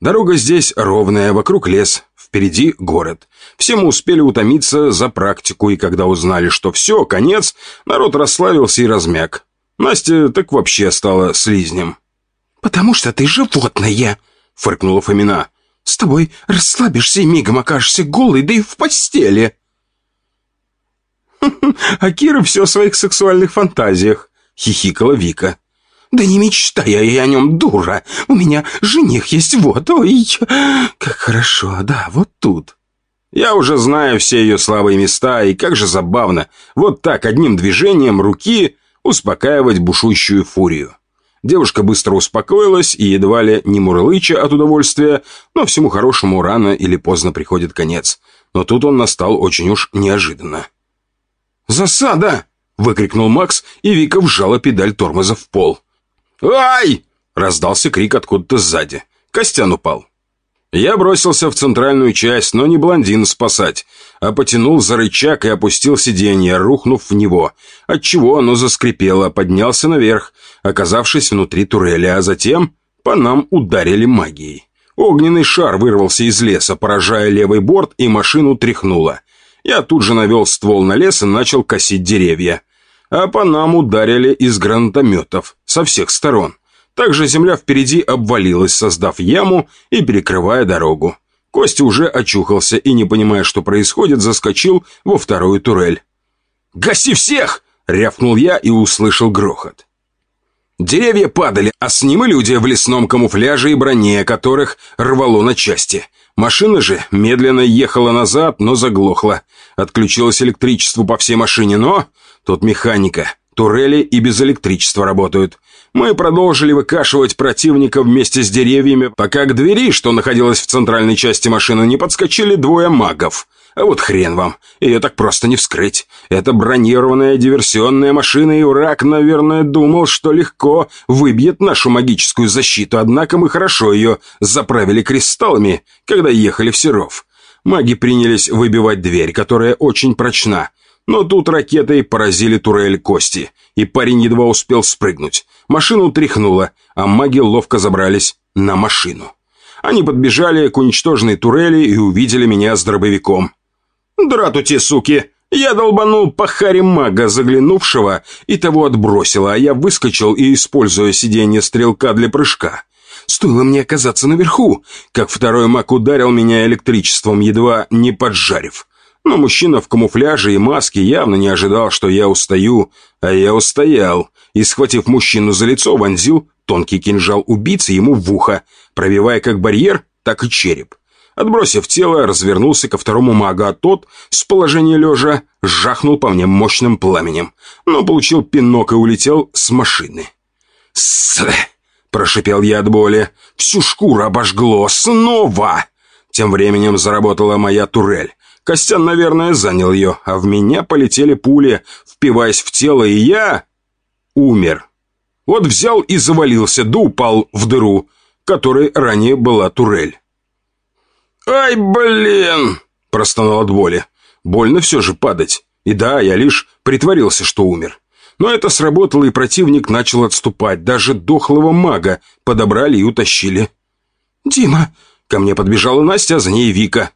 Дорога здесь ровная, вокруг лес, впереди город. Все мы успели утомиться за практику, и когда узнали, что все, конец, народ расслабился и размяк. Настя так вообще стала слизнем. «Потому что ты животное!» — фыркнула Фомина. «С тобой расслабишься и мигом окажешься голый, да и в постели!» «А Кира все о своих сексуальных фантазиях», — хихикала Вика. «Да не мечтай я о нем, дура! У меня жених есть, вот, ой, как хорошо, да, вот тут!» Я уже знаю все ее слабые места, и как же забавно, вот так, одним движением руки, успокаивать бушующую фурию. Девушка быстро успокоилась и едва ли не мурлыча от удовольствия, но всему хорошему рано или поздно приходит конец. Но тут он настал очень уж неожиданно. «Засада!» — выкрикнул Макс, и Вика вжала педаль тормоза в пол. «Ай!» — раздался крик откуда-то сзади. Костян упал. Я бросился в центральную часть, но не блондин спасать, а потянул за рычаг и опустил сиденье, рухнув в него, отчего оно заскрипело, поднялся наверх, оказавшись внутри турели, а затем по нам ударили магией. Огненный шар вырвался из леса, поражая левый борт, и машину тряхнуло. Я тут же навел ствол на лес и начал косить деревья а по нам ударили из гранатометов со всех сторон. Также земля впереди обвалилась, создав яму и перекрывая дорогу. Костя уже очухался и, не понимая, что происходит, заскочил во вторую турель. «Гаси всех!» — рявкнул я и услышал грохот. Деревья падали, а с ним и люди в лесном камуфляже и броне, которых рвало на части. Машина же медленно ехала назад, но заглохла. Отключилось электричество по всей машине, но Тут механика. Турели и без электричества работают. Мы продолжили выкашивать противника вместе с деревьями, пока к двери, что находилась в центральной части машины, не подскочили двое магов. А вот хрен вам, ее так просто не вскрыть. Это бронированная диверсионная машина, и враг, наверное, думал, что легко выбьет нашу магическую защиту, однако мы хорошо ее заправили кристаллами, когда ехали в Серов. Маги принялись выбивать дверь, которая очень прочна, но тут ракетой поразили турель кости, и парень едва успел спрыгнуть. Машину тряхнуло, а маги ловко забрались на машину. Они подбежали к уничтоженной турели и увидели меня с дробовиком. «Драту те, суки!» Я долбанул по харе мага, заглянувшего, и того отбросило, а я выскочил и, используя сиденье стрелка для прыжка, стоило мне оказаться наверху, как второй маг ударил меня электричеством, едва не поджарив. Но мужчина в камуфляже и маске явно не ожидал, что я устаю, а я устоял, и, схватив мужчину за лицо, вонзил тонкий кинжал убийцы ему в ухо, пробивая как барьер, так и череп. Отбросив тело, развернулся ко второму магу, а тот, с положения лежа, жахнул по мне мощным пламенем, но получил пинок и улетел с машины. «С...» — прошипел я от боли. «Всю шкуру обожгло! Снова!» Тем временем заработала моя турель. Костян, наверное, занял ее, а в меня полетели пули, впиваясь в тело, и я... умер. Вот взял и завалился, да упал в дыру, которой ранее была турель. «Ай, блин!» – простонал от боли. Больно все же падать. И да, я лишь притворился, что умер. Но это сработало, и противник начал отступать. Даже дохлого мага подобрали и утащили. «Дима!» – ко мне подбежала Настя, а за ней Вика.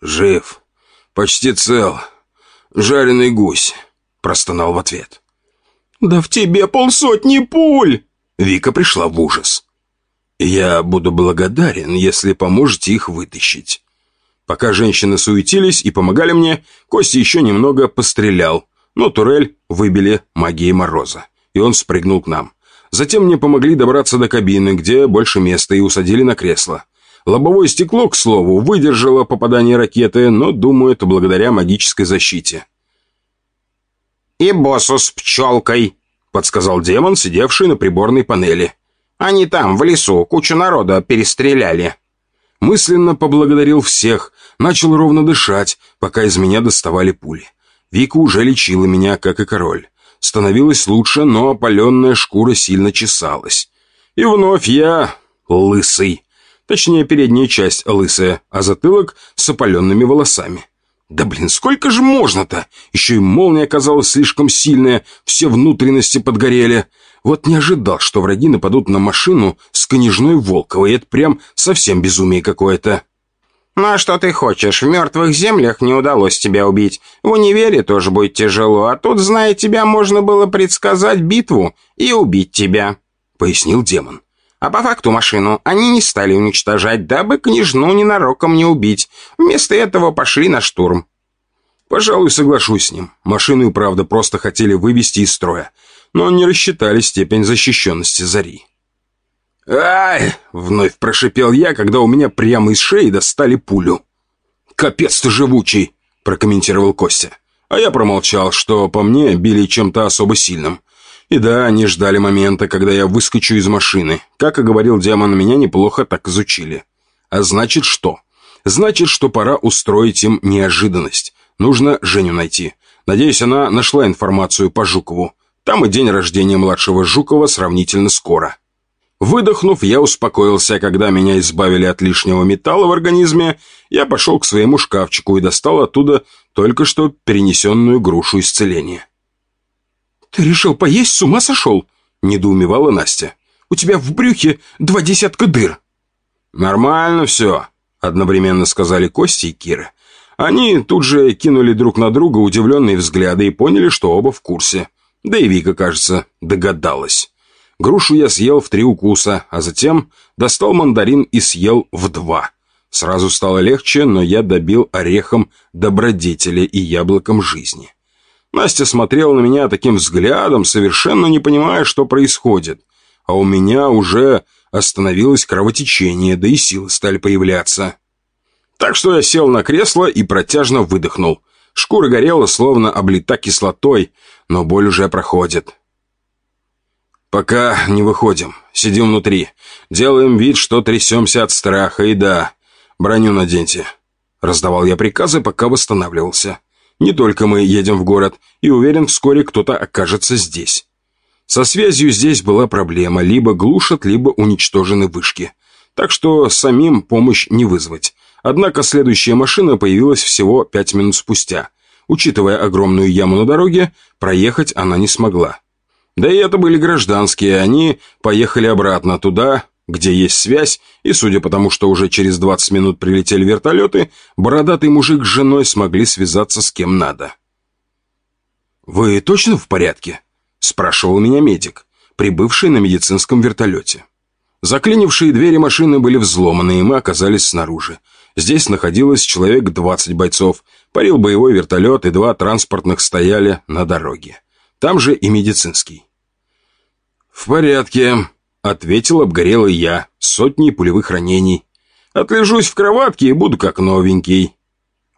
«Жив. Почти цел. Жареный гусь», – простонал в ответ. «Да в тебе полсотни пуль!» Вика пришла в ужас. «Я буду благодарен, если поможете их вытащить». Пока женщины суетились и помогали мне, Костя еще немного пострелял, но турель выбили магией мороза, и он спрыгнул к нам. Затем мне помогли добраться до кабины, где больше места, и усадили на кресло. Лобовое стекло, к слову, выдержало попадание ракеты, но, думаю, это благодаря магической защите. «И боссу с пчелкой», — подсказал демон, сидевший на приборной панели. Они там, в лесу, кучу народа перестреляли». Мысленно поблагодарил всех, начал ровно дышать, пока из меня доставали пули. Вика уже лечила меня, как и король. Становилось лучше, но опаленная шкура сильно чесалась. И вновь я лысый. Точнее, передняя часть лысая, а затылок с опаленными волосами. Да блин, сколько же можно-то? Еще и молния оказалась слишком сильная, все внутренности подгорели. Вот не ожидал, что враги нападут на машину с княжной Волковой. Это прям совсем безумие какое-то. «Ну а что ты хочешь? В мертвых землях не удалось тебя убить. В универе тоже будет тяжело, а тут, зная тебя, можно было предсказать битву и убить тебя», — пояснил демон. А по факту машину они не стали уничтожать, дабы княжну ненароком не убить. Вместо этого пошли на штурм. Пожалуй, соглашусь с ним. Машину и правда просто хотели вывести из строя но не рассчитали степень защищенности Зари. «Ай!» — вновь прошипел я, когда у меня прямо из шеи достали пулю. «Капец ты живучий!» — прокомментировал Костя. А я промолчал, что по мне били чем-то особо сильным. И да, они ждали момента, когда я выскочу из машины. Как и говорил демон, меня неплохо так изучили. А значит что? Значит, что пора устроить им неожиданность. Нужно Женю найти. Надеюсь, она нашла информацию по Жукову. Там и день рождения младшего Жукова сравнительно скоро. Выдохнув, я успокоился, когда меня избавили от лишнего металла в организме, я пошел к своему шкафчику и достал оттуда только что перенесенную грушу исцеления. «Ты решил поесть? С ума сошел?» – недоумевала Настя. «У тебя в брюхе два десятка дыр». «Нормально все», – одновременно сказали Костя и Кира. Они тут же кинули друг на друга удивленные взгляды и поняли, что оба в курсе. Да и Вика, кажется, догадалась. Грушу я съел в три укуса, а затем достал мандарин и съел в два. Сразу стало легче, но я добил орехом добродетеля и яблоком жизни. Настя смотрела на меня таким взглядом, совершенно не понимая, что происходит. А у меня уже остановилось кровотечение, да и силы стали появляться. Так что я сел на кресло и протяжно выдохнул. Шкура горела, словно облита кислотой, но боль уже проходит. Пока не выходим, сидим внутри. Делаем вид, что трясемся от страха, и да, броню наденьте. Раздавал я приказы, пока восстанавливался. Не только мы едем в город, и уверен, вскоре кто-то окажется здесь. Со связью здесь была проблема, либо глушат, либо уничтожены вышки. Так что самим помощь не вызвать. Однако следующая машина появилась всего пять минут спустя. Учитывая огромную яму на дороге, проехать она не смогла. Да и это были гражданские, они поехали обратно туда, где есть связь, и судя по тому, что уже через 20 минут прилетели вертолеты, бородатый мужик с женой смогли связаться с кем надо. «Вы точно в порядке?» – спрашивал меня медик, прибывший на медицинском вертолете. Заклинившие двери машины были взломаны, и мы оказались снаружи. Здесь находилось человек 20 бойцов, парил боевой вертолет, и два транспортных стояли на дороге. Там же и медицинский. «В порядке», — ответил обгорелый я, сотни пулевых ранений. «Отлежусь в кроватке и буду как новенький».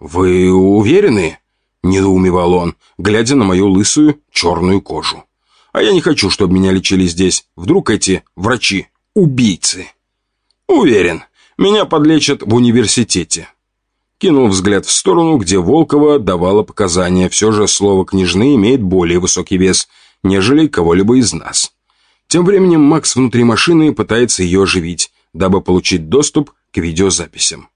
«Вы уверены?» — недоумевал он, глядя на мою лысую черную кожу. «А я не хочу, чтобы меня лечили здесь. Вдруг эти врачи убийцы?» «Уверен. Меня подлечат в университете». Кинул взгляд в сторону, где Волкова давала показания. Все же слово «княжны» имеет более высокий вес, нежели кого-либо из нас. Тем временем Макс внутри машины пытается ее оживить, дабы получить доступ к видеозаписям.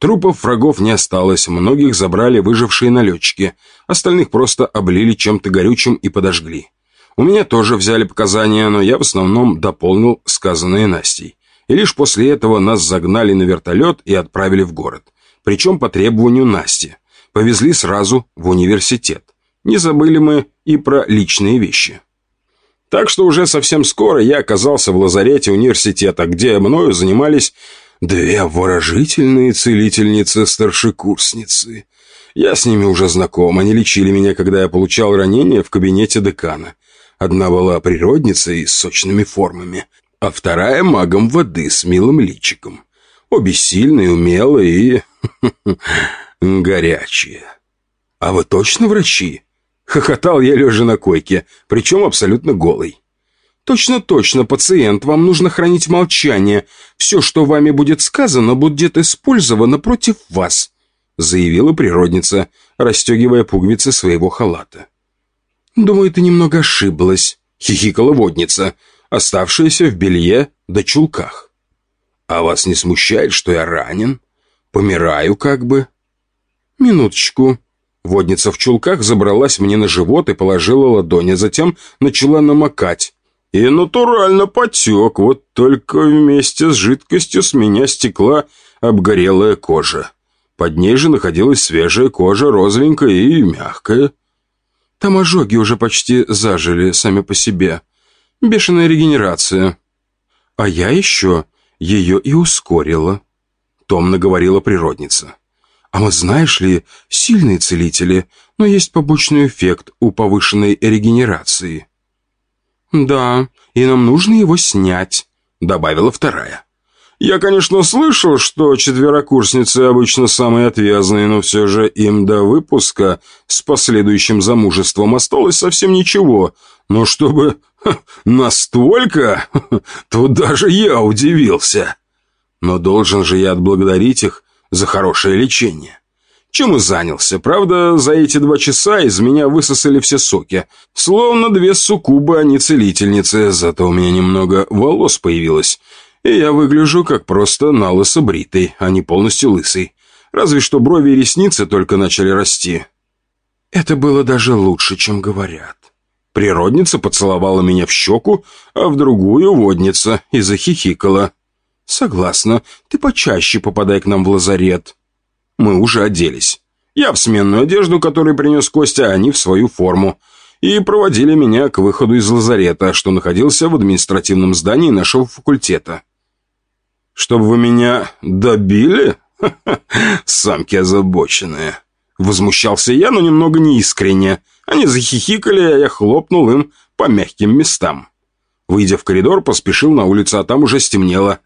Трупов врагов не осталось, многих забрали выжившие налетчики, остальных просто облили чем-то горючим и подожгли. У меня тоже взяли показания, но я в основном дополнил сказанное Настей. И лишь после этого нас загнали на вертолет и отправили в город. Причем по требованию Насти. Повезли сразу в университет. Не забыли мы и про личные вещи. Так что уже совсем скоро я оказался в лазарете университета, где мною занимались две выражительные целительницы-старшекурсницы. Я с ними уже знаком, они лечили меня, когда я получал ранение в кабинете декана. Одна была природницей с сочными формами, а вторая магом воды с милым личиком. Обе сильные, умелые и... горячие. «А вы точно врачи?» Хохотал я лежа на койке, причем абсолютно голый. «Точно-точно, пациент, вам нужно хранить молчание. Все, что вами будет сказано, будет использовано против вас», заявила природница, расстегивая пуговицы своего халата. «Думаю, ты немного ошиблась», хихикала водница, оставшаяся в белье да чулках. «А вас не смущает, что я ранен? Помираю как бы?» «Минуточку», Водница в чулках забралась мне на живот и положила ладони, затем начала намокать. И натурально потек, вот только вместе с жидкостью с меня стекла обгорелая кожа. Под ней же находилась свежая кожа, розовенькая и мягкая. Там ожоги уже почти зажили сами по себе. Бешеная регенерация. А я еще ее и ускорила. Томно говорила природница. А мы, знаешь ли, сильные целители, но есть побочный эффект у повышенной регенерации. Да, и нам нужно его снять, добавила вторая. Я, конечно, слышал, что четверокурсницы обычно самые отвязные, но все же им до выпуска с последующим замужеством осталось совсем ничего. Но чтобы ха, настолько, то даже я удивился. Но должен же я отблагодарить их за хорошее лечение. Чем и занялся. Правда, за эти два часа из меня высосали все соки. Словно две суккубы, а не целительницы. Зато у меня немного волос появилось. И я выгляжу как просто налысо бритый, а не полностью лысый. Разве что брови и ресницы только начали расти. Это было даже лучше, чем говорят. Природница поцеловала меня в щеку, а в другую водница и захихикала. «Согласна. Ты почаще попадай к нам в лазарет». Мы уже оделись. Я в сменную одежду, которую принес Костя, а они в свою форму. И проводили меня к выходу из лазарета, что находился в административном здании нашего факультета. «Чтобы вы меня добили? Самки озабоченные!» Возмущался я, но немного неискренне. Они захихикали, а я хлопнул им по мягким местам. Выйдя в коридор, поспешил на улицу, а там уже стемнело.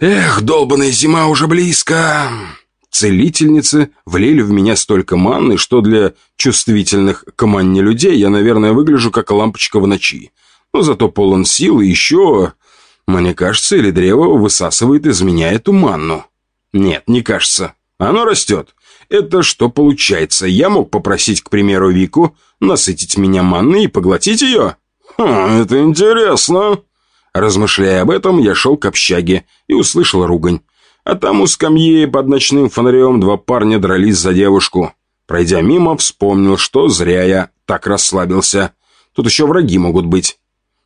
«Эх, долбаная зима уже близко!» Целительницы влили в меня столько манны, что для чувствительных к манне людей я, наверное, выгляжу как лампочка в ночи. Но зато полон сил и еще... Мне кажется, или древо высасывает из меня эту манну. Нет, не кажется. Оно растет. Это что получается? Я мог попросить, к примеру, Вику насытить меня манной и поглотить ее? «Хм, это интересно!» Размышляя об этом, я шел к общаге и услышал ругань. А там у скамьи под ночным фонарем два парня дрались за девушку. Пройдя мимо, вспомнил, что зря я так расслабился. Тут еще враги могут быть.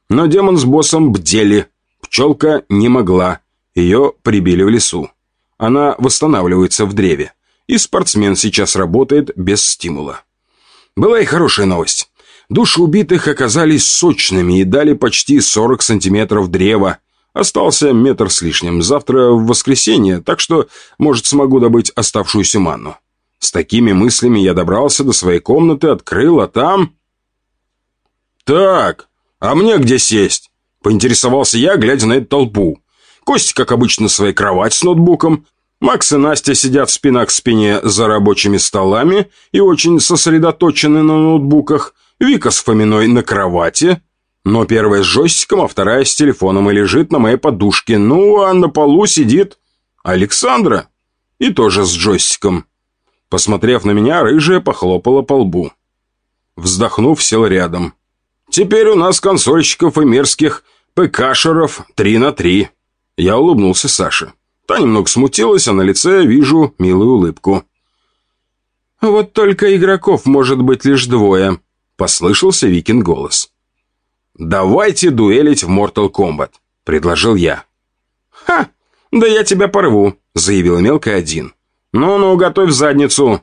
Но демон с боссом бдели. Пчелка не могла. Ее прибили в лесу. Она восстанавливается в древе. И спортсмен сейчас работает без стимула. Была и хорошая новость. Души убитых оказались сочными и дали почти 40 сантиметров древа. Остался метр с лишним. Завтра в воскресенье, так что, может, смогу добыть оставшуюся манну. С такими мыслями я добрался до своей комнаты, открыл, а там... «Так, а мне где сесть?» Поинтересовался я, глядя на эту толпу. Костя, как обычно, в своей кровать с ноутбуком. Макс и Настя сидят спина к спине за рабочими столами и очень сосредоточены на ноутбуках. Вика с Фоминой на кровати. Но первая с джойстиком, а вторая с телефоном и лежит на моей подушке. Ну, а на полу сидит Александра. И тоже с джойстиком. Посмотрев на меня, рыжая похлопала по лбу. Вздохнув, сел рядом. «Теперь у нас консольщиков и мерзких ПКшеров три на три». Я улыбнулся Саше. Та немного смутилась, а на лице вижу милую улыбку. «Вот только игроков может быть лишь двое», — послышался Викин голос. «Давайте дуэлить в Mortal Kombat», — предложил я. «Ха! Да я тебя порву», — заявил мелкая один. «Ну-ну, готовь задницу».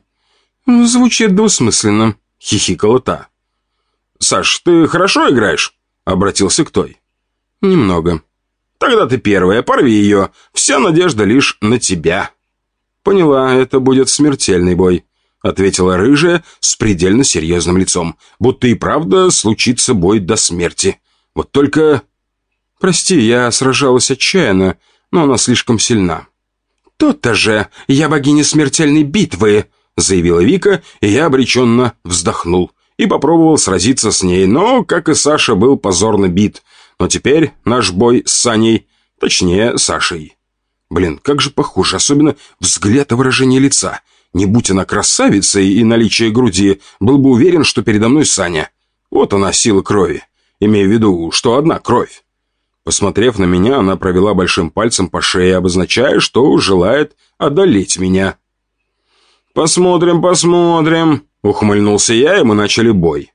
«Звучит двусмысленно», — хихикала та. «Саш, ты хорошо играешь?» — обратился к той. «Немного». «Тогда ты первая, порви ее. Вся надежда лишь на тебя». «Поняла, это будет смертельный бой», — ответила рыжая с предельно серьезным лицом. «Будто и правда случится бой до смерти. Вот только...» «Прости, я сражалась отчаянно, но она слишком сильна». «То-то же! Я богиня смертельной битвы!» заявила Вика, и я обреченно вздохнул и попробовал сразиться с ней, но, как и Саша, был позорно бит. Но теперь наш бой с Саней, точнее, Сашей. Блин, как же похоже, особенно взгляд и выражение лица. Не будь она красавицей и наличие груди, был бы уверен, что передо мной Саня. Вот она, сила крови. Имея в виду, что одна кровь. Посмотрев на меня, она провела большим пальцем по шее, обозначая, что желает одолеть меня. «Посмотрим, посмотрим», — ухмыльнулся я, и мы начали бой.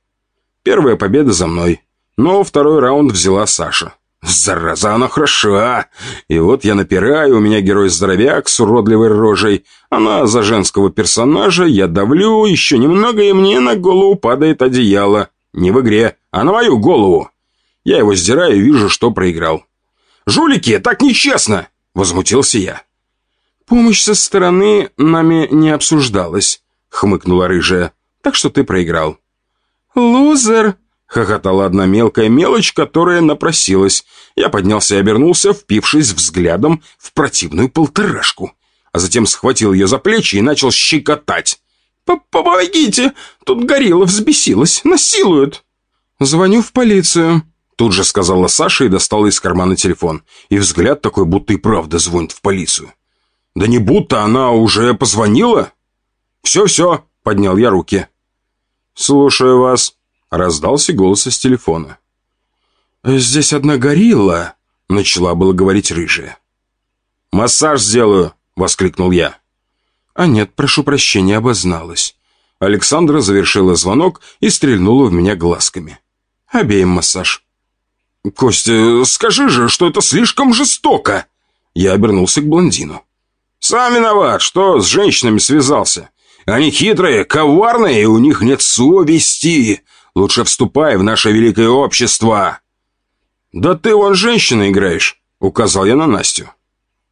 Первая победа за мной, но второй раунд взяла Саша. Зараза, она хороша! И вот я напираю, у меня герой-здоровяк с уродливой рожей. Она за женского персонажа, я давлю, еще немного, и мне на голову падает одеяло. Не в игре, а на мою голову. Я его сдираю и вижу, что проиграл. «Жулики, так нечестно!» — возмутился я. «Помощь со стороны нами не обсуждалась», — хмыкнула рыжая. «Так что ты проиграл». «Лузер!» — хохотала одна мелкая мелочь, которая напросилась. Я поднялся и обернулся, впившись взглядом в противную полторашку. А затем схватил ее за плечи и начал щекотать. «Помогите! Тут горилла взбесилась, насилуют!» «Звоню в полицию», Тут же сказала Саша и достала из кармана телефон. И взгляд такой, будто и правда звонит в полицию. «Да не будто, она уже позвонила?» «Все-все», — поднял я руки. «Слушаю вас», — раздался голос из телефона. «Здесь одна горилла», — начала было говорить рыжая. «Массаж сделаю», — воскликнул я. «А нет, прошу прощения, обозналась». Александра завершила звонок и стрельнула в меня глазками. «Обеим массаж». «Костя, скажи же, что это слишком жестоко!» Я обернулся к блондину. «Сам виноват, что с женщинами связался. Они хитрые, коварные, и у них нет совести. Лучше вступай в наше великое общество». «Да ты вон женщина играешь», — указал я на Настю.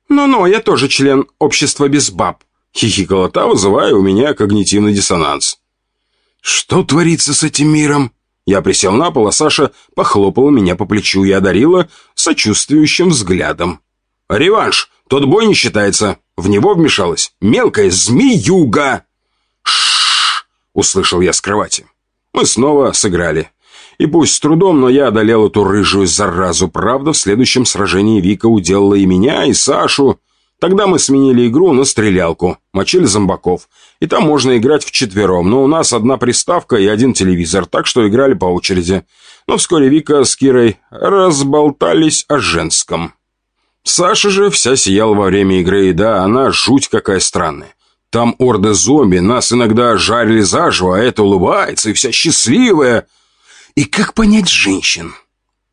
«Ну-ну, я тоже член общества без баб», — хихикала та, вызывая у меня когнитивный диссонанс. «Что творится с этим миром?» Я присел на пол, а Саша похлопала меня по плечу и одарила сочувствующим взглядом. «Реванш! Тот бой не считается. В него вмешалась мелкая змеюга!» «Ш-ш-ш!» услышал я с кровати. Мы снова сыграли. И пусть с трудом, но я одолел эту рыжую заразу. Правда, в следующем сражении Вика уделала и меня, и Сашу. Тогда мы сменили игру на стрелялку, мочили зомбаков. И там можно играть вчетвером, но у нас одна приставка и один телевизор, так что играли по очереди. Но вскоре Вика с Кирой разболтались о женском. Саша же вся сияла во время игры, и да, она жуть какая странная. Там орды зомби, нас иногда жарили заживо, а это улыбается и вся счастливая. И как понять женщин?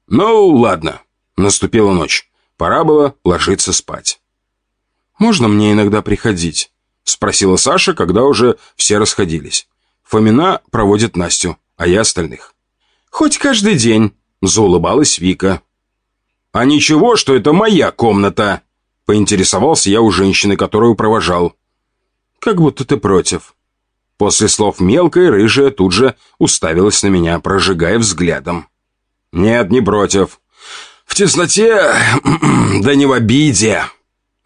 Ну, ладно. Наступила ночь. Пора было ложиться спать. «Можно мне иногда приходить?» — спросила Саша, когда уже все расходились. Фомина проводит Настю, а я остальных. «Хоть каждый день», — заулыбалась Вика. «А ничего, что это моя комната?» Поинтересовался я у женщины, которую провожал. «Как будто ты против». После слов мелкой, рыжая тут же уставилась на меня, прожигая взглядом. «Нет, не против. В тесноте, да не в обиде».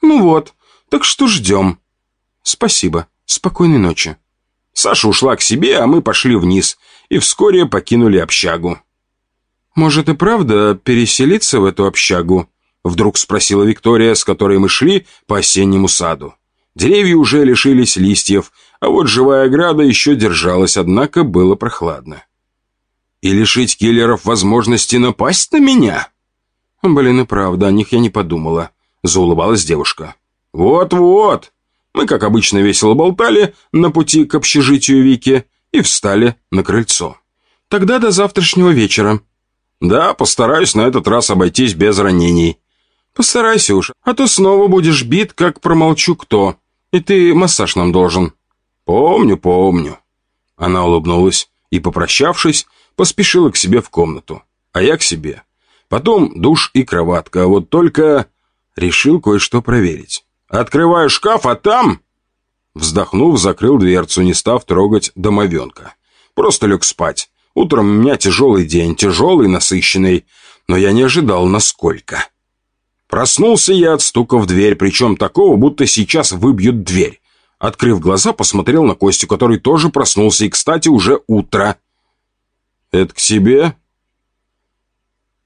«Ну вот, так что ждем?» «Спасибо. Спокойной ночи». Саша ушла к себе, а мы пошли вниз и вскоре покинули общагу. «Может и правда переселиться в эту общагу?» Вдруг спросила Виктория, с которой мы шли по осеннему саду. Деревья уже лишились листьев, а вот живая ограда еще держалась, однако было прохладно. «И лишить киллеров возможности напасть на меня?» «Блин, и правда, о них я не подумала», — заулыбалась девушка. «Вот-вот!» Мы, как обычно, весело болтали на пути к общежитию Вики и встали на крыльцо. «Тогда до завтрашнего вечера», «Да, постараюсь на этот раз обойтись без ранений». «Постарайся уж, а то снова будешь бит, как промолчу кто. И ты массаж нам должен». «Помню, помню». Она улыбнулась и, попрощавшись, поспешила к себе в комнату, а я к себе. Потом душ и кроватка, а вот только решил кое-что проверить. Открываю шкаф, а там... Вздохнув, закрыл дверцу, не став трогать домовенка. Просто лег спать. Утром у меня тяжелый день, тяжелый, насыщенный, но я не ожидал, насколько. Проснулся я от стука в дверь, причем такого, будто сейчас выбьют дверь. Открыв глаза, посмотрел на Костю, который тоже проснулся, и, кстати, уже утро. «Это к себе?»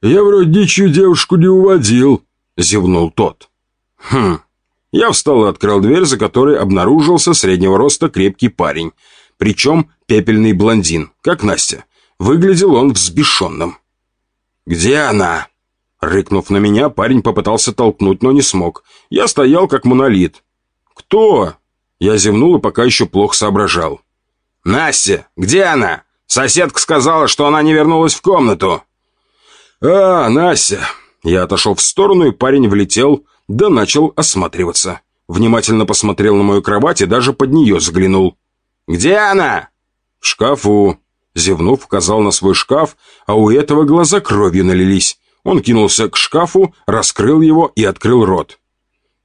«Я вроде ничью девушку не уводил», — зевнул тот. «Хм». Я встал и открыл дверь, за которой обнаружился среднего роста крепкий парень, причем пепельный блондин, как Настя. Выглядел он взбешенным. «Где она?» Рыкнув на меня, парень попытался толкнуть, но не смог. Я стоял как монолит. «Кто?» Я зевнул и пока еще плохо соображал. «Настя, где она? Соседка сказала, что она не вернулась в комнату». «А, Настя!» Я отошел в сторону, и парень влетел, да начал осматриваться. Внимательно посмотрел на мою кровать и даже под нее заглянул. «Где она?» «В шкафу», Зевнув, указал на свой шкаф, а у этого глаза кровью налились. Он кинулся к шкафу, раскрыл его и открыл рот.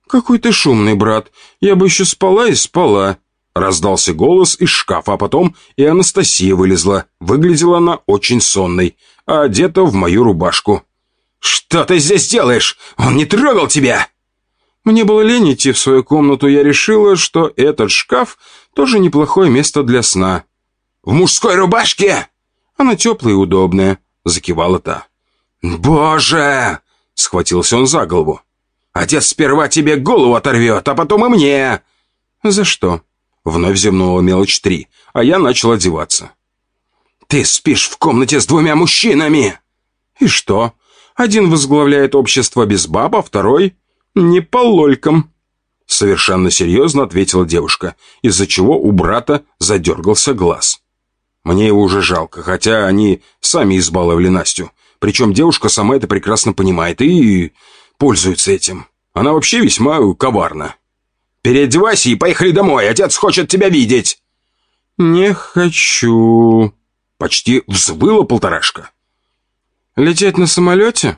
«Какой ты шумный, брат! Я бы еще спала и спала!» Раздался голос из шкафа, а потом и Анастасия вылезла. Выглядела она очень сонной, а одета в мою рубашку. «Что ты здесь делаешь? Он не трогал тебя!» Мне было лень идти в свою комнату, я решила, что этот шкаф тоже неплохое место для сна. «В мужской рубашке?» «Она теплая и удобная», — закивала та. «Боже!» — схватился он за голову. «Отец сперва тебе голову оторвет, а потом и мне!» «За что?» Вновь земнула мелочь три, а я начал одеваться. «Ты спишь в комнате с двумя мужчинами!» «И что? Один возглавляет общество без баба, второй — не по лолькам». Совершенно серьезно ответила девушка, из-за чего у брата задергался глаз. Мне его уже жалко, хотя они сами избаловали Настю. Причем девушка сама это прекрасно понимает и пользуется этим. Она вообще весьма коварна. «Переодевайся и поехали домой, отец хочет тебя видеть!» «Не хочу...» Почти взвыла полторашка. «Лететь на самолете?»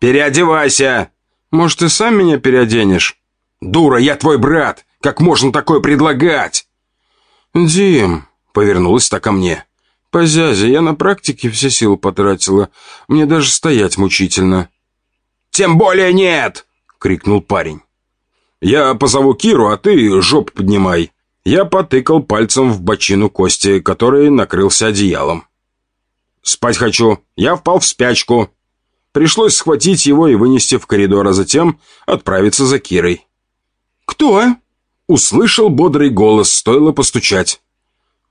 «Переодевайся!» «Может, ты сам меня переоденешь?» «Дура, я твой брат! Как можно такое предлагать?» «Дим, Повернулась так ко мне. «Позязя, я на практике все силы потратила. Мне даже стоять мучительно». «Тем более нет!» — крикнул парень. «Я позову Киру, а ты жоп поднимай». Я потыкал пальцем в бочину Кости, который накрылся одеялом. «Спать хочу. Я впал в спячку». Пришлось схватить его и вынести в коридор, а затем отправиться за Кирой. «Кто?» Услышал бодрый голос, стоило постучать.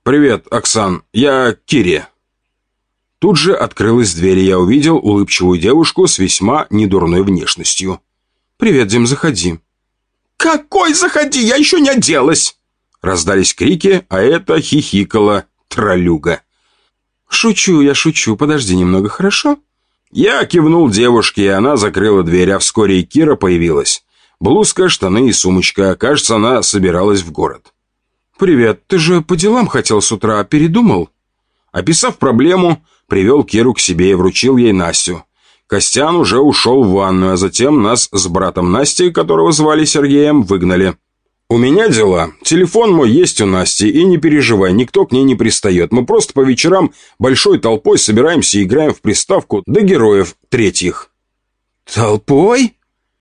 «Привет, Оксан, я Кири». Тут же открылась дверь, и я увидел улыбчивую девушку с весьма недурной внешностью. «Привет, Дим, заходи». «Какой заходи? Я еще не оделась!» Раздались крики, а это хихикала тролюга. «Шучу, я шучу. Подожди немного, хорошо?» Я кивнул девушке, и она закрыла дверь, а вскоре Кира появилась. Блузка, штаны и сумочка. Кажется, она собиралась в город. «Привет, ты же по делам хотел с утра, передумал?» Описав проблему, привел Киру к себе и вручил ей Настю. Костян уже ушел в ванную, а затем нас с братом Настей, которого звали Сергеем, выгнали. «У меня дела. Телефон мой есть у Насти, и не переживай, никто к ней не пристает. Мы просто по вечерам большой толпой собираемся и играем в приставку до героев третьих». «Толпой?»